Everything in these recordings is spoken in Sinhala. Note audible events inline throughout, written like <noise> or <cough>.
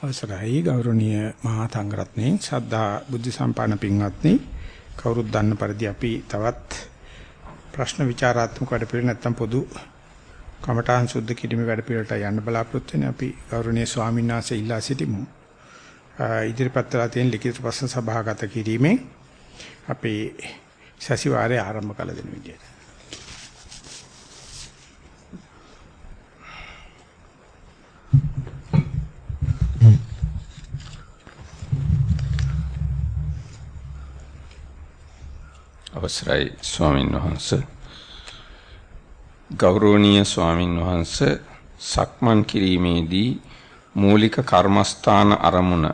අවසරයි. ගෞරවනීය මහා සංඝරත්නයේ ශ්‍රද්ධා බුද්ධ සම්පන්න පින්වත්නි. කවුරුත් දන්න පරිදි අපි තවත් ප්‍රශ්න විචාරාත්මක වැඩපිළිවෙල නැත්තම් පොදු කමඨාන් සුද්ධ කිරීමේ වැඩපිළිවෙලට යන්න බලාපොරොත්තු වෙන අපි ගෞරවනීය ස්වාමීන් වහන්සේ ඉල්ලා සිටිමු. ඉදිරිපත් වෙලා තියෙන ලිඛිත ප්‍රශ්න සභාගත කිරීමෙන් අපේ සතිವಾರය ආරම්භ කළ දෙන විදියට. අවසරයි ස්වාමින් වහන්සේ. ගෞරවනීය ස්වාමින් වහන්සේ සක්මන් කිරීමේදී මූලික කර්මස්ථාන අරමුණ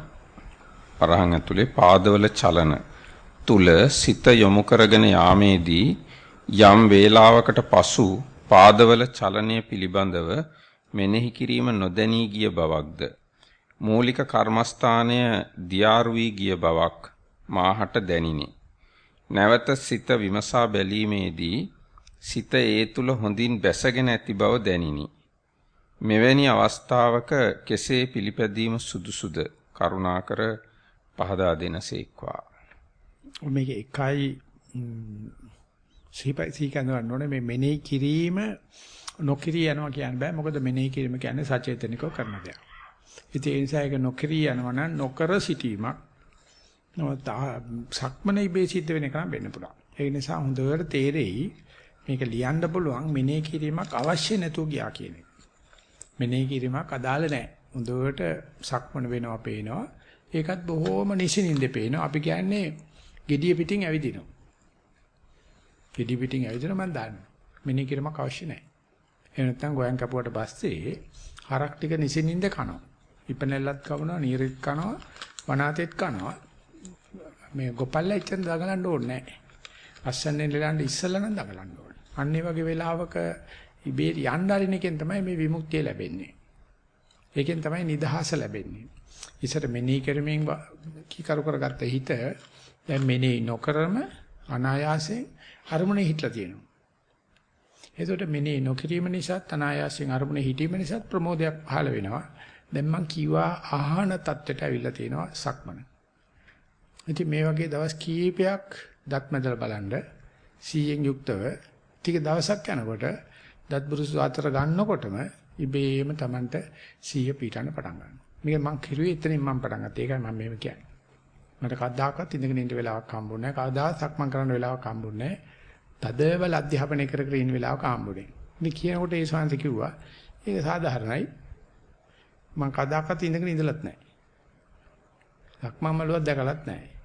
පරහන් ඇතුලේ පාදවල චලන තුල සිත යොමු කරගෙන යාමේදී යම් වේලාවකට පසු පාදවල චලනය පිළිබඳව මෙනෙහි කිරීම නොදැනී ගිය බවක්ද? මූලික කර්මස්ථානය දියාරු වී ගිය බවක් මාහට දැනිනි. නැවත සිත විමසා බැලීමේදී සිත ඒ තුල හොඳින් බැසගෙන ඇති බව දැනිනි. මෙවැනි අවස්ථාවක කෙසේ පිළිපැදීම සුදුසුද කරුණාකර පහදා දෙනසේක්වා. මේක එකයි සිහිපයි සිහිකඳවන්න ඕනේ මේ මෙනෙහි කිරීම නොකිරී යනවා කියන්න බෑ මොකද මෙනෙහි කිරීම කියන්නේ සචේතනිකව කරන දෙයක්. ඉතින් ඒ නිසා ඒක නොකිරී යනවා නම් නොකර සිටීමක් නමුත් සක්මනේ ඉබේ සිද්ධ වෙන එක නම් වෙන්න පුළුවන්. ඒ නිසා හොඳට තේරෙයි මේක ලියන්න පුළුවන් මෙනෙහි කිරීමක් අවශ්‍ය නැතුව ගියා කියන එක. මෙනෙහි කිරීමක් අදාළ නැහැ. හොඳට සක්මන වෙනවා පේනවා. ඒකත් බොහොම නිසින්ින්ද පේනවා. අපි කියන්නේ gediya පිටින් ඇවිදිනවා. gediya පිටින් ඇවිදිනවා මම දන්නවා. මෙනෙහි කිරීමක් අවශ්‍ය නැහැ. එහෙම නැත්නම් ගෝයන් කපුවට පස්සේ හරක් ටික නිසින්ින්ද කනවා. ඉපනැල්ලත් කවනවා, නීරිත් කනවා, වනාතෙත් කනවා. මේ ගොපල්ලා එච්චර දඟලන්න ඕනේ නැහැ. අස්සන්නේ ලලන්න ඉස්සලා නම් දඟලන්න ඕනේ. අන්න ඒ වගේ වෙලාවක ඉබේ යන්න අරින එකෙන් තමයි මේ විමුක්තිය ලැබෙන්නේ. ඒකෙන් තමයි නිදහස ලැබෙන්නේ. ඉස්සර මෙනෙහි කරමින් කීකරු කරගත්ත හිත දැන් මෙනෙහි නොකරම අනායාසයෙන් අරමුණේ හිටලා තියෙනවා. එතකොට මෙනෙහි නොකිරීම නිසා අනායාසයෙන් අරමුණේ හිටීම නිසා ප්‍රමෝදයක් පහළ වෙනවා. දැන් මං කිව්වා ආහන தත්වෙට අවිල්ලා තියෙනවා සක්මන. ඉතින් මේ වගේ දවස් කීපයක් දත් මැදලා බලන්න සීයෙන් යුක්තව ටික දවසක් යනකොට දත් බුරුසු අතර ගන්නකොටම ඉබේම Tamanට සීය පීටන්න පටන් ගන්නවා. මේක මං කිරුවේ එතනින් මං පටන් ගත්තා. ඒකයි මම මෙහෙම කියන්නේ. මට කවදාකවත් ඉඳගෙන ඉන්න වෙලාවක් හම්බුනේ නැහැ. කවදාවත් සක්මන් කරන්න වෙලාවක් හම්බුනේ නැහැ. තදබල අධ්‍යාපනය කර කර ඉන්න වෙලාවක හම්බුනේ. ඉතින් කියනකොට ඒ ශාන්ත කිව්වා ඒක සාධාරණයි. මං කවදාකවත් ඉඳගෙන ඉඳලත් නැහැ. සක්මන් මළුවක් දැකලත් නැහැ.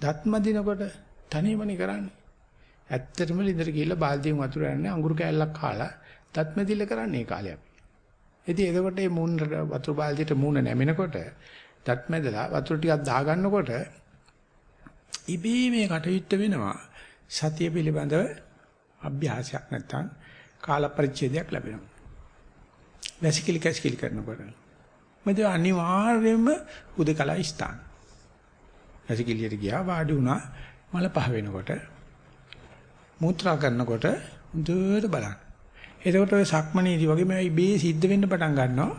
දත්ම දිනකොට තනියමනේ කරන්නේ. ඇත්තටම ලින්දර ගිහිල්ලා බාල්දියෙන් වතුර යන්නේ අඟුරු කෑල්ලක් කාලා දත්ම දිල්ල කරන්නේ කාලේ අපි. ඉතින් එතකොට මේ මූණ වතුර බාල්දියට මූණ නැමෙනකොට දත්මැදලා වතුර ටිකක් දාගන්නකොට ඉබේ මේ කටයුත්ත වෙනවා. සතිය පිළිබඳව අභ්‍යාසයක් නැත්තම් කාල පරිච්ඡේදයක් ලැබෙනවා. වැසිකිලි කැසිකිලි කරනකොට. මද අනිවාර්යයෙන්ම උදකලා ස්ථාන. වැසිකිළියට ගියා වාඩි වුණා මල පහ වෙනකොට මූත්‍රා කරනකොට හොඳට බලන්න. එතකොට ඔය සක්මනේදී වගේ මේ ඉබේ සිද්ධ වෙන්න පටන් ගන්නවා.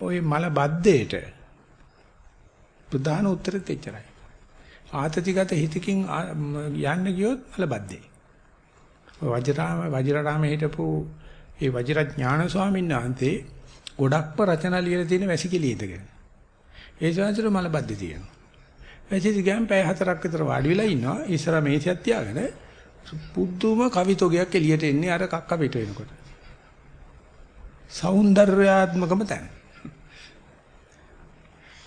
ඔය මල බද්දේට ප්‍රධාන උත්තරෙත් එච්චරයි. ආතතිගත හිතකින් යන්න ගියොත් මල බද්දේ. වජිරාම වජිරාම හිටපු ඒ වජිරඥාන ස්වාමීන් වහන්සේ ගොඩක්ම රචනා ලියලා තියෙන වැසිකිළිය ඉදගෙන. ඒ ශාස්ත්‍ර මල බද්දේ තියෙනවා. වැසිරි ගෑම් පැය හතරක් විතර වාඩි වෙලා ඉන්නවා. ඉස්සර මේසයක් තියාගෙන පුදුම කවිතෝගයක් එළියට එන්නේ අර කක්ක පිට වෙනකොට. సౌందర్యාත්මකම තැන.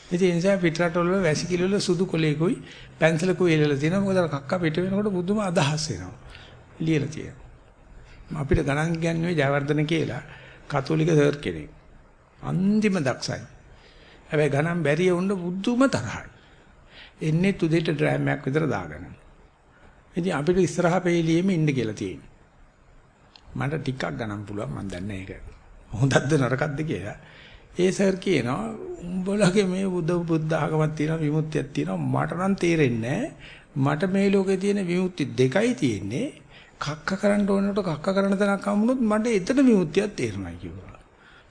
ඉතින් ඒ නිසා පිටරටවල වැසිකිළි වල සුදු කොලේකුයි පැන්සලකුයි එළලා තියෙනවා. මොකද අර කක්ක පිට වෙනකොට පුදුම අදහස් එනවා. ලියලා තියෙනවා. අපිට ගණන් කියන්නේ ජයවර්ධන කියලා කතෝලික සර් කෙනෙක්. අන්තිම දක්ෂයි. හැබැයි ගණන් බැරිය වුණ බුදුම තරහයි. එන්නේ තුදෙට ඩ්‍රෑම් එකක් විතර දාගෙන. ඉතින් අපිට ඉස්සරහා පෙළියෙම ඉන්න කියලා තියෙනවා. මට ටිකක් ගණන් පුළුවන් මම දන්නේ ඒක. හොඳක්ද නරකක්ද කියලා. ඒ සර් කියනවා උඹලගේ මේ බුද්ධ බුද්ධ ආගමක් තියෙනවා විමුක්තියක් තියෙනවා මට නම් තේරෙන්නේ මට මේ ලෝකේ තියෙන විමුක්ති දෙකයි තියෙන්නේ. කක්ක කරන්න ඕනකොට කක්ක කරන තැනක් හම්බුනොත් මට එතන විමුක්තියක් තේරෙනවා කිව්වා.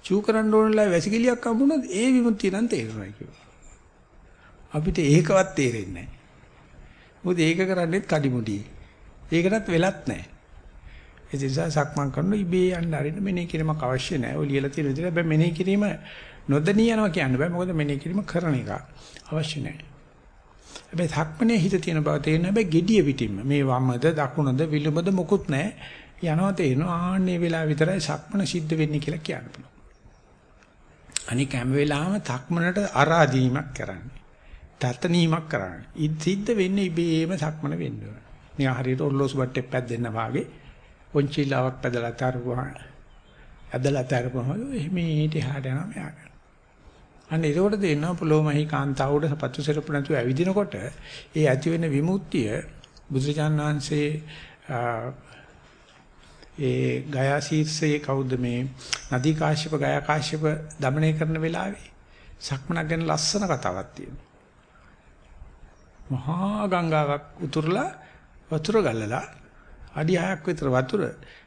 චූ කරන්න ඕනලා වැසිකිලියක් හම්බුනොත් ඒ විමුක්තිය නම් තේරෙනවා කියනවා. අපිට ඒකවත් තේරෙන්නේ නැහැ. මොකද ඒක කරන්නේත් කඩිමුඩි. ඒකටත් වෙලත් නැහැ. ඒ නිසා සක්මන් කරන ඉබේ යන්න අරින්න මෙනේ කිරීමක් අවශ්‍ය නැහැ. ඔය ලියලා තියෙන විදිහට හැබැයි මෙනේ කිරීම නොදණී යනවා කියන්න බෑ. මොකද මෙනේ කිරීම කරන එක අවශ්‍ය නැහැ. හැබැයි සක්මනේ හිත තියෙන බව තේරෙන හැබැයි gediya පිටින්ම මේ වමද දකුණද විලුඹද මොකුත් නැහැ. යනවා තේරෙනවා ආන්නේ වෙලාව විතරයි සක්මන සිද්ධ වෙන්නේ කියලා කියන්න පුළුවන්. අනික හැම වෙලාවෙම තක්මනට ආරාධීමක් කරන්නේ. දතනීමක් කරන්නේ. සිද්ධ වෙන්නේ ඉබේම සක්මන වෙන්න ඕන. නිකන් හරියට ඔරලෝසු බට්ටේ පැද්දෙන්න වාගේ පොන්චිලාවක් පැදලා තරුවා. ඇදලා තරුවම එහිමීට එහාට යනවා මෙයාට. අන්න ඒකට දෙනවා පොළොමහි කාන්තාවට සපත්තු සෙරප්පු නැතුව ඇවිදිනකොට ඒ ඇති වෙන විමුක්තිය බුදුරජාන් වහන්සේ ඒ ගයා ශීර්ෂයේ කවුද මේ නදී කාශ්‍යප ගයා කාශ්‍යප দমনය කරන වෙලාවේ සක්මනක් ගැන ලස්සන කතාවක් තියෙනවා. මහා ගංගාවක් උතුරලා වතුර ගලලා අඩි 6ක් විතර වතුර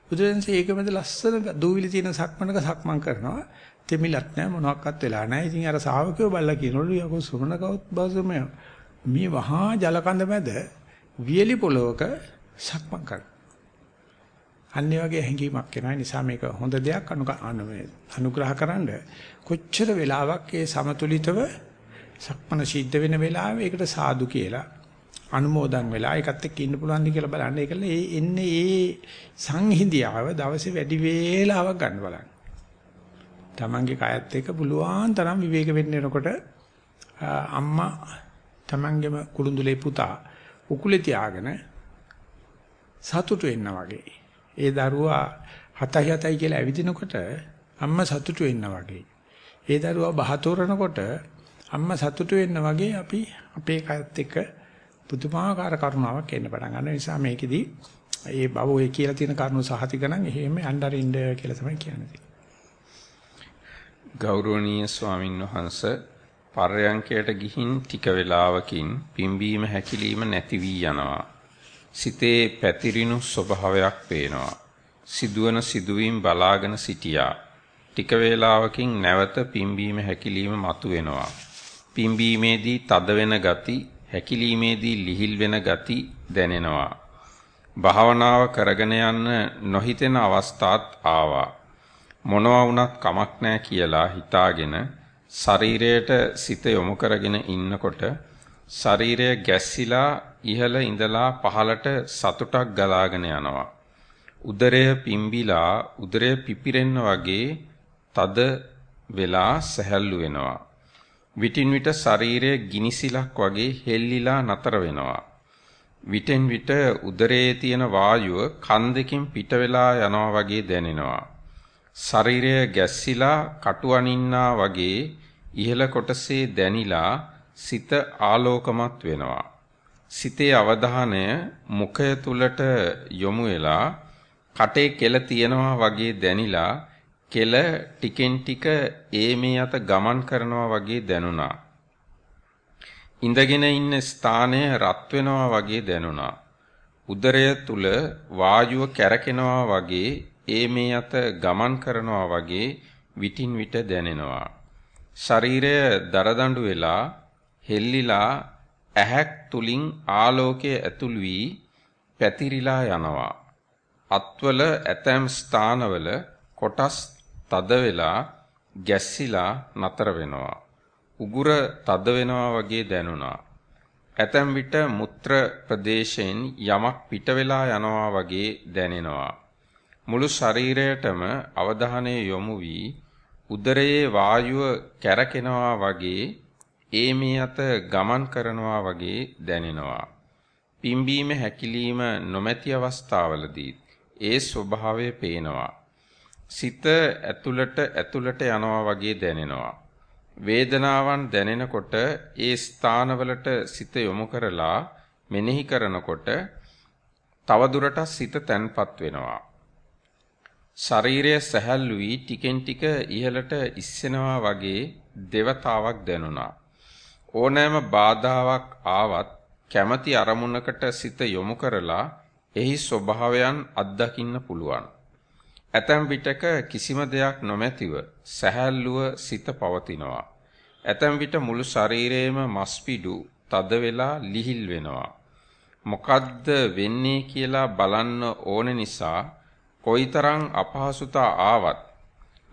බුදුරජාණන්සේ ඒක මැද ලස්සන දූවිලි තියෙන සක්මනක සක්මන් කරනවා. තෙමිලක් නැහැ මොනවත් වෙලා නැහැ. ඉතින් අර ශාවකයෝ බල්ලා කියනවලු යකෝ සුමන කවුත් බසම මේ වහා ජලකඳ මැද වියලි පොලවක සක්මන් කරනවා. අන්නේ වගේ හැඟීමක් එනවා. නිසා මේක හොඳ දෙයක් අනුග්‍රහකරනද කොච්චර වෙලාවක් ඒ සමතුලිතව සක්මන සිද්ධ වෙන වෙලාවෙ ඒකට සාදු කියලා අනුමෝදන් වෙලා ඒකත් එක්ක ඉන්න පුළුවන්ද කියලා බලන්න. ඒකල ඒ එන්නේ ඒ සංහිඳියාව දවසේ වැඩි වේලාවක් ගන්න බලන්න. තමන්ගේ කයත් එක්ක පුළුවන් තරම් විවේක වෙන්න එනකොට අම්මා තමන්ගේම කුළුඳුලේ පුතා උකුලේ තියාගෙන සතුටු වෙන්න වගේ. ඒ දරුවා හතයි හතයි කියලා ඇවිදිනකොට අම්මා සතුටු වෙන්න වගේ. ඒ දරුවා බහතෝරනකොට අම්මා සතුටු වෙන්න වගේ අපි අපේ කයත් එක්ක පුදුමාකාර කරුණාවක් එන්න පටන් ගන්න නිසා මේකෙදි ඒ බව ඔය කියලා තියෙන කරුණු සහතික නම් එහෙම යන්නරින්ද කියලා තමයි කියන්නේ. ගෞරවනීය ස්වාමින් වහන්සේ පර්යංකයට ගිහින් ටික වේලාවකින් පිම්බීම හැකිලිම නැති වී යනවා. සිතේ පැතිරිණු ස්වභාවයක් පේනවා. සිදුවන සිදුවීම් බලාගෙන සිටියා. ටික වේලාවකින් නැවත පිම්බීම හැකිලිම මතුවෙනවා. පිම්බීමේදී තද වෙන ගති, හැකිලීමේදී ලිහිල් වෙන ගති දැනෙනවා. භාවනාව කරගෙන යන්න නොහිතෙන අවස්ථාත් ආවා. මොනවා වුණත් කමක් නැහැ කියලා හිතාගෙන ශරීරයට සිත යොමු කරගෙන ඉන්නකොට ශරීරය ගැස්සිලා ඉහළ ඉඳලා පහළට සතුටක් ගලාගෙන යනවා. උදරය පිම්බිලා උදරය පිපිරෙන්න වගේ තද වෙලා සැහැල්ලු වෙනවා. විටින් විට ශරීරය ගිනිසිලක් වගේ හෙල්ලිලා නතර වෙනවා. විටෙන් විට උදරයේ තියෙන වායුව කන් දෙකින් පිට වෙලා යනවා වගේ දැනෙනවා. ශරීරය ගැස්සිලා කටු අනින්නා වගේ ඉහළ කොටසේ දැනිලා සිත ආලෝකමත් වෙනවා. සිතේ අවධානය මුඛය තුලට යොමු වෙලා කටේ කෙල තියනවා වගේ දැනිලා කෙල ටිකෙන් ටික ඒ මේ අත ගමන් කරනවා වගේ දැනුණා. ඉඳගෙන ඉන්න ස්ථානය රත් වෙනවා වගේ දැනුණා. උදරය තුල වායුව කැරකෙනවා වගේ ඒ මේ අත ගමන් කරනවා වගේ විටින් විට දැනෙනවා. ශරීරය දරදඬු වෙලා හෙල්ලිලා ඇහැක් තුලින් ආලෝකයේ ඇතුල් වී පැතිරිලා යනවා. අත්වල ඇතැම් ස්ථානවල කොටස් තද වෙලා ගැස්සිලා නතර වෙනවා. උගුර තද වෙනවා වගේ දැනුණා. ඇතැම් විට මුත්‍ර ප්‍රදේශයෙන් යමක් පිට වෙලා යනවා වගේ දැනෙනවා. මුළු ශරීරයටම අවධානය යොමු වී උදරයේ වායුව කැරකෙනවා වගේ ඒ මේ අත ගමන් කරනවා වගේ දැනෙනවා. පිම්බීම හැකිලිම නොමැති අවස්ථාවලදී ඒ ස්වභාවය පේනවා. සිත ඇතුළට ඇතුළට යනවා වගේ දැනෙනවා. වේදනාවන් දැනෙනකොට ඒ ස්ථානවලට සිත යොමු කරලා මෙනෙහි කරනකොට තවදුරටත් සිත තැන්පත් වෙනවා. ශරීරය සැහැල්ලු වී ටිකෙන් ටික ඉහළට ඉස්සෙනවා වගේ දෙවතාවක් දැනුණා. ඕනෑම බාධාවක් ආවත් කැමැති අරමුණකට සිත යොමු කරලා එහි ස්වභාවයන් අත්දකින්න පුළුවන්. ඇතැම් විටක කිසිම දෙයක් නොමැතිව සැහැල්ලුව සිත පවතිනවා. ඇතැම් විට මුළු ශරීරයේම මස්පිඩු තද වෙලා ලිහිල් වෙනවා. මොකද්ද වෙන්නේ කියලා බලන්න ඕන නිසා කොයිතරම් අපහසුතා ආවත්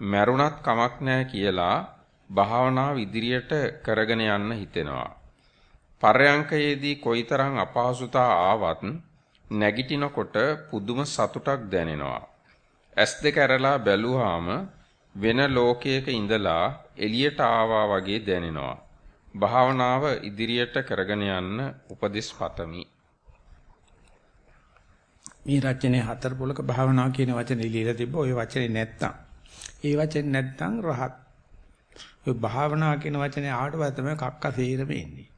මැරුණත් කමක් නැහැ කියලා භාවනාව ඉදිරියට කරගෙන යන්න හිතෙනවා. පර්යංකයේදී කොයිතරම් අපහසුතා ආවත් නැගිටිනකොට පුදුම සතුටක් දැනෙනවා. ඇස් දෙක ඇරලා බැලුවාම වෙන ලෝකයක ඉඳලා එළියට ආවා වගේ දැනෙනවා. භාවනාව ඉදිරියට කරගෙන යන්න උපදෙස් පතමි. මේ රචනයේ හතර පොලක භාවනාව කියන වචනේ ලියලා තිබ්බ ඔය වචනේ නැත්තම් ඒ වචනේ නැත්තම් රහත් ඔය භාවනාව කියන වචනේ ආවට පස්සේ තමයි කක්ක සේරම එන්නේ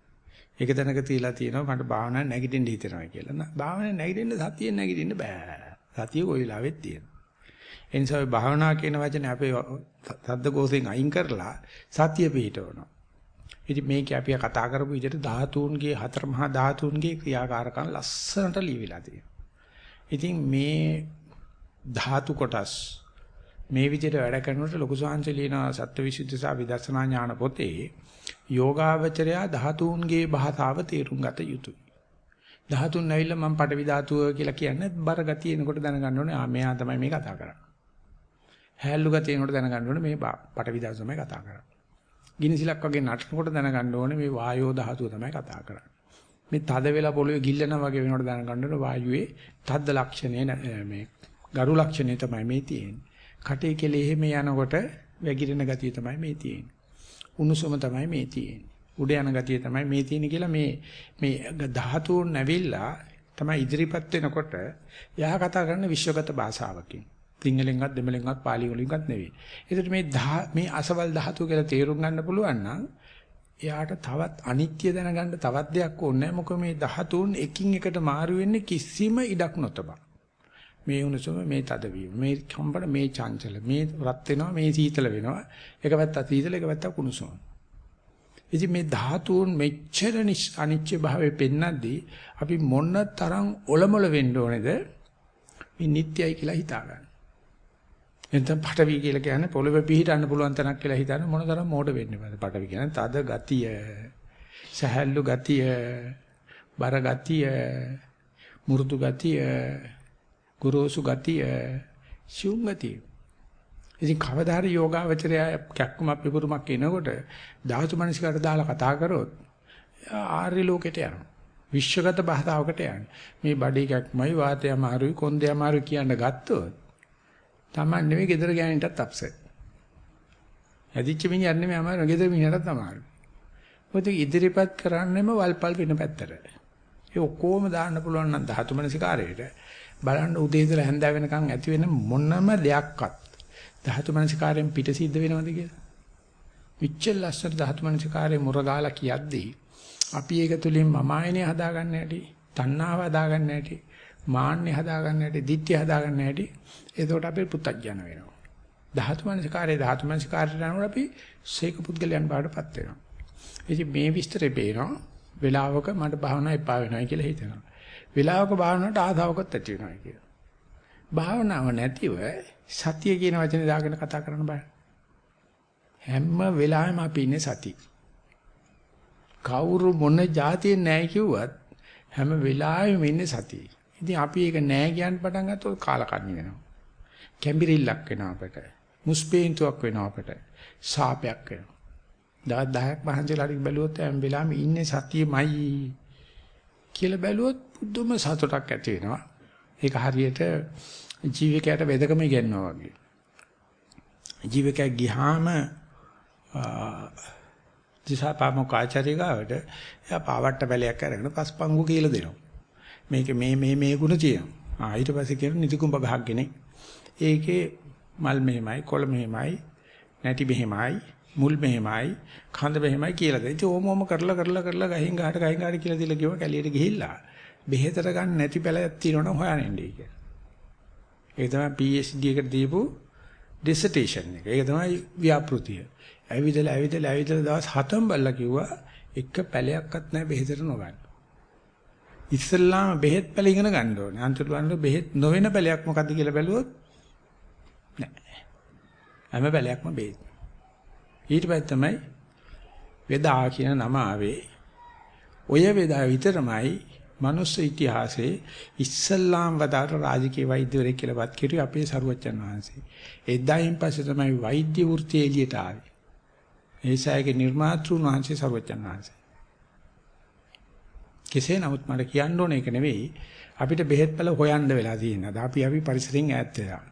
ඒක දැනක තියලා තියෙනවා මට භාවනා නැගිටින්න හිතෙනවා කියලා. නෑ භාවනා නැගිටින්න සතියෙන් නැගිටින්න බෑ. සතිය කොයි වෙලාවෙත් තියෙනවා. ඒ නිසා ඔය භාවනා කියන වචනේ අපේ සද්දකෝසෙන් අයින් කරලා සතිය පිහිටවනවා. ඉතින් මේක අපි කතා කරපු විදිහට ධාතුන්ගේ හතර මහා ධාතුන්ගේ ක්‍රියාකාරකම් ලස්සනට ලියවිලා තියෙනවා. ඉතින් මේ ධාතු කොටස් මේ විදිහට වැඩ කරනකොට ලොකු සංහංශ ලියන සත්‍යවිසුද්ධි සහ විදර්ශනා ඥාන පොතේ යෝගාවචරයා ධාතුන්ගේ භාෂාව තේරුම් ගත යුතුයි. ධාතුන් නැවිලා මම පටවි ධාතුව කියලා කියන්නේ බර ගතිය එනකොට දැනගන්න ඕනේ ආ මෙයා තමයි මේ කතා කරන්නේ. හැල්ලු ගතිය එනකොට දැනගන්න ඕනේ මේ පටවි ධාතුව තමයි කතා කරන්නේ. ගිනිසිලක් වගේ නටනකොට දැනගන්න ඕනේ මේ වායෝ ධාතුව තමයි කතා කරන්නේ. මේ තද වෙලා පොළවේ ගිල්ලනවා වගේ වෙනකොට දැනගන්න ඕනේ වායුවේ තද්ද ලක්ෂණය මේ ගරු ලක්ෂණය තමයි මේ තියෙන්නේ. කටේ කෙලෙ එහෙම යනකොට වැగిරෙන ගතිය තමයි මේ තියෙන්නේ. උණුසුම තමයි මේ තියෙන්නේ. උඩ යන ගතිය තමයි මේ තියෙන්නේ කියලා මේ මේ ධාතුන් නැවිලා තමයි ඉදිරිපත් වෙනකොට යහ කතා කරන විශ්වගත භාෂාවකින්. සිංහලෙන්වත් දෙමළෙන්වත් පාලි වලින්වත් නෙවෙයි. ඒකට මේ මේ අසවල් ධාතු කියලා තේරුම් ගන්න පුළුවන් නම් එයාට තවත් අනිත්‍ය දැනගන්න තවත් දෙයක් ඕනේ නැහැ. මොකද මේ ධාතුන් එකින් එකට මාරු වෙන්නේ කිසිම ඉඩක් නොතබා. මේ උණුසුම මේ තදවීම මේ කම්පන මේ චංචල මේ රත් වෙනවා මේ සීතල වෙනවා එක පැත්තක් සීතල එක පැත්තක් උණුසුම ඉතින් මේ ධාතුන් මෙච්චර අනිච්ච භාවයේ පෙන්නද්දී අපි මොන තරම් ඔලමුල වෙන්න ඕනේද මේ නිට්ටයයි කියලා හිතා ගන්න. එතන පටවි කියලා කියන්නේ පොළවේ පිහිටන්න පුළුවන් තැනක් කියලා හිතන මොන තරම් මෝඩ වෙන්නේ බෑ. පටවි කියන්නේ තද ගතිය, සහැල්ලු ගතිය, බර ගතිය, මුරුදු ගතිය ගුරුසු ගතිය, ශුම් ගතිය. ඉතින් කවදා හරි යෝගාවචරය කැක්කම පිපුරුමක් එනකොට ධාතු මනසිකට දාලා කතා කරොත් ආර්ය ලෝකෙට යනවා. විශ්වගත භාෂාවකට යන්නේ. මේ බඩේ කැක්මයි වාතය අමාරුයි කොන්දේ අමාරුයි කියන ගත්තොත් Taman නෙවෙයි gedara ගෑනිටත් අප්සෙට්. ඇදිච්ච මිනිහට නෙමෙයි අමාරු gedara මිනිහටත් අමාරුයි. මොකද ඉදිරිපත් කරන්නෙම වල්පල් වෙන පැත්තට. ඒ ඔක්කොම දාන්න පුළුවන් නම් ධාතු මනසිකාරයට බලන්න උදේ ඉඳලා හැන්ද වෙනකන් ඇති වෙන මොනම දෙයක්වත් ධාතු මනසිකාරයෙන් පිට සිද්ධ වෙනවද කියලා. විච්චල් ලස්සන ධාතු මනසිකාරයේ මුරගාලා කියද්දී අපි ඒක තුලින් මම ආයනේ හදාගන්න හැටි, තණ්හාව හදාගන්න හැටි, මාන්නේ හදාගන්න හැටි, ditthිය හදාගන්න හැටි එතකොට අපි පුත්තජන වෙනවා. ධාතු මනසිකාරයේ ධාතු මනසිකාරයට අනුව අපි සීක පුද්ගලයන් බාටපත් වෙනවා. ඉතින් මේ විස්තරේ බේනවා වෙලාවක මට භාවනා එපා වෙනවා කියලා හිතෙනවා. වෙලාවක භාවනාවට ආධාවකත් ඇති වෙනවා කියලා. භාවනාව නැතිව සතිය කියන වචනේ දාගෙන කතා කරන්න බෑ. හැම වෙලාවෙම අපි ඉන්නේ සති. කවුරු මොන જાතියෙන් නැහැ කිව්වත් හැම වෙලාවෙම ඉන්නේ සතිය. ඉතින් අපි ඒක නැහැ කියන්න පටන් ගත්තොත් කාලකන්ණි වෙනවා. කැම්බිරිල්ලක් වෙනවා අපට. මුස්පේන්තුවක් වෙනවා අපට. සාපයක් වෙනවා. දවස් 10ක් මහන්සියලා හරි බැලුවොත් හැම වෙලාවෙම ඉන්නේ සතියමයි කියලා බැලුවොත් පුදුම සතුටක් ඇති වෙනවා. ඒක හරියට ජීවිකයට වෙදකම ඉගෙනනවා වගේ. ජීවිකයක් ගියාම දිසාපාමක ආචාර්ය ගාවට එයා පාවට්ට බැලයක් අරගෙන පස්පංගු කියලා දෙනවා. මේක මේ මේ මේ ගුණ තියෙනවා. ආ ඊට පස්සේ කියන නිතිකුඹ ගහක්ගෙන ඒකේ මල් මෙහෙමයි කොළ මෙහෙමයි නැටි මෙහෙමයි මුල් මෙහෙමයි කඳ මෙහෙමයි කියලා දෙයි. ඉතින් ඕම ඕම කරලා කරලා කරලා ගහින් ගහට ගහින් ගහට කියලා දීලා කිව්වා කැලියට ගිහිල්ලා බෙහෙතට ගන්න නැති පැලයක් තියෙනවනම් හොයන්න ඉන්නේ කියලා. ඒක තමයි PhD එකට දීපු dissertation එක. ඒක තමයි ව්‍යාපෘතිය. ඇවිදලා ඇවිදලා ඇවිදලා දවස් 7ක් බල්ලා කිව්වා එක පැලයක්වත් නැහැ බෙහෙතට නොගන්න. ඉස්සල්ලාම බෙහෙත් පැල ඉගෙන ගන්න ඕනේ. අන්තිමට බලන්න බෙහෙත් නොවන පැලයක් මොකද්ද කියලා බැලුවොත් නෑ. හැම බැලයක්ම බේත්. ඊට පස්සේ තමයි වේදා කියන නම ආවේ. ඔය වේදා විතරමයි මනුස්ස ඉතිහාසයේ ඉස්සල්ලාම් වදාට රාජකීය වෛද්‍යවරයෙක් කියලාවත් කිරුවේ අපේ සරුවච්චන් වහන්සේ. එදායින් පස්සේ තමයි වෛද්‍ය වෘත්තිය එළියට ආවේ. ඒසායගේ නිර්මාතෘ වහන්සේ සරුවච්චන් වහන්සේ. කෙසේ නමුත් මට කියන්න ඕන එක නෙවෙයි අපිට බෙහෙත් පළ හොයන්න වෙලා තියෙනවා. අපි අපි පරිසරයෙන් ඈත් වෙලා.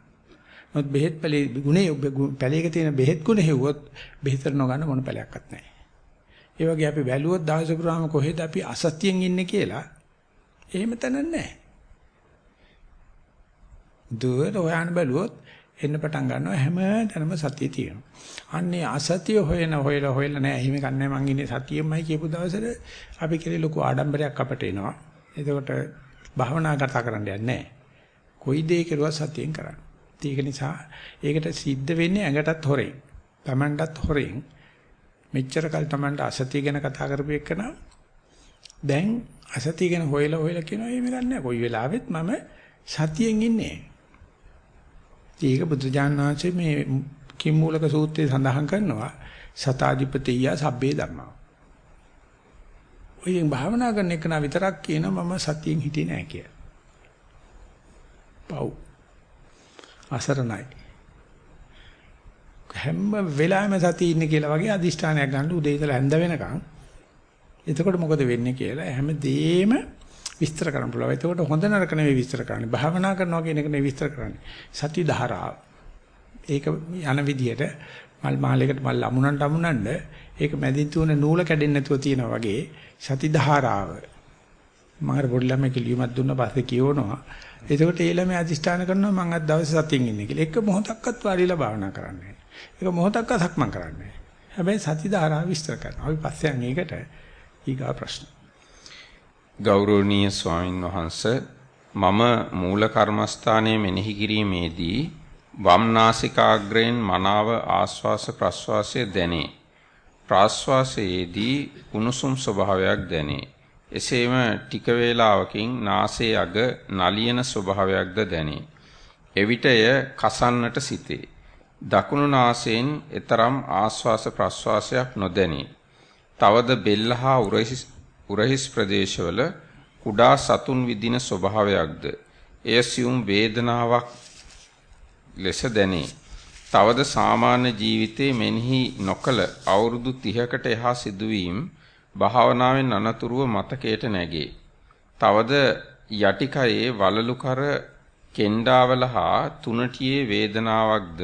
නමුත් බෙහෙත් පැලේ ගුණේ පැලේක තියෙන බෙහෙත් ගුණ හෙව්වොත් බෙහෙතර නොගන්න මොන පැලයක්වත් නැහැ. ඒ වගේ අපි බැලුවොත් දවස පුරාම කොහෙද අපි අසත්‍යයෙන් ඉන්නේ කියලා එහෙම තැනක් නැහැ. දුර හොයන්න බැලුවොත් එන්න පටන් ගන්නවා හැම තැනම සතිය තියෙනවා. අන්නේ අසතිය හොයන හොයලා හොයලා නෑ එහෙම කන්නේ මං ඉන්නේ සතියෙමයි කියපු දවසට අපි කෙරේ ලොකු ආඩම්බරයක් අපට එනවා. එතකොට භාවනා කතා කරන්න යන්නේ නෑ. කොයි දේ කෙරුවා සතියෙන් කරන්න. ඒක නිසා ඒකට සිද්ධ වෙන්නේ ඇඟටත් හොරෙන්. Tamanටත් හොරෙන්. මෙච්චර කල් Tamanට අසතිය ගැන කතා කරපු එකන දැන් අසතිය ගැන හොයලා හොයලා කියනවා එහෙම ගන්නෑ. කොයි වෙලාවෙත් මම සතියෙන් ඉන්නේ. ඒක බුදුජානනාංශයේ මේ කිම්මූලක සූත්‍රයේ සඳහන් කරනවා සතාධිපතිය සබ්බේ ධම්මා. ඔයෙන් භාවනා කරන එක නා විතරක් කියනවා මම සතියෙන් හිටියේ නෑ කියලා. පව්. අසරණයි. හැම වෙලාවෙම සතිය ඉන්නේ කියලා වගේ අදිෂ්ඨානයක් ගන්න උදේ ඉඳලා හැන්ද වෙනකන්. එතකොට මොකද වෙන්නේ කියලා හැමදේම විස්තර කරන්න පුළුවන්. එතකොට හොඳ නරක නෙවෙයි විස්තර කරන්නේ. භාවනා කරනවා කියන එක නෙවෙයි විස්තර කරන්නේ. සති ධාරාව. ඒක යන විදියට මල් මාලයකට මල් අමුණන්ට අමුණන්න ඒක මැදින් තුන නූල කැඩෙන්නේ නැතුව තියෙනවා වගේ සති ධාරාව. මාර පොඩි ළමයි ලියුමක් දුන්න පස්සේ කියවනවා. එතකොට ඒ ළමයි අදිෂ්ඨාන කරනවා මම අද දවසේ සතියෙන් ඉන්නේ කියලා. එක මොහොතක්වත් වාඩිලා භාවනා කරන්නේ ඒක මොහොතක්වත් සක්මන් කරන්නේ හැබැයි සති ධාරාව විස්තර කරනවා. අපි පස්සේ යන එකට ඊගා ප්‍රශ්න. ගෞරවනීය ස්වාමින් වහන්සේ මම මූල කර්මස්ථානයේ මෙනෙහි කිරීමේදී වම් නාසිකාග්‍රයෙන් මනාව ආශ්වාස ප්‍රශ්වාසය දැනේ. ප්‍රාශ්වාසයේදී උණුසුම් ස්වභාවයක් දැනේ. එසේම ටික වේලාවකින් නාසයේ අග නලියන ස්වභාවයක්ද දැනේ. එවිට එය කසන්නට සිටේ. දකුණු නාසයෙන් එතරම් ආශ්වාස ප්‍රශ්වාසයක් නොදැනේ. තවද බෙල්ල හා උරහිස් ප්‍රදේශවල කුඩා සතුන් විදින ස්වභාවයක්ද එය සියුම් වේදනාවක් ලෙස දැනේ. තවද සාමාන්‍ය ජීවිතයේ මෙනෙහි නොකල අවුරුදු 30කට එහා සිදුවීම් භාවනාවෙන් අනතුරුව මතකයට නැගේ. තවද යටිකයේ වලලු කර කෙන්ඩාවල හා තුනටියේ වේදනාවක්ද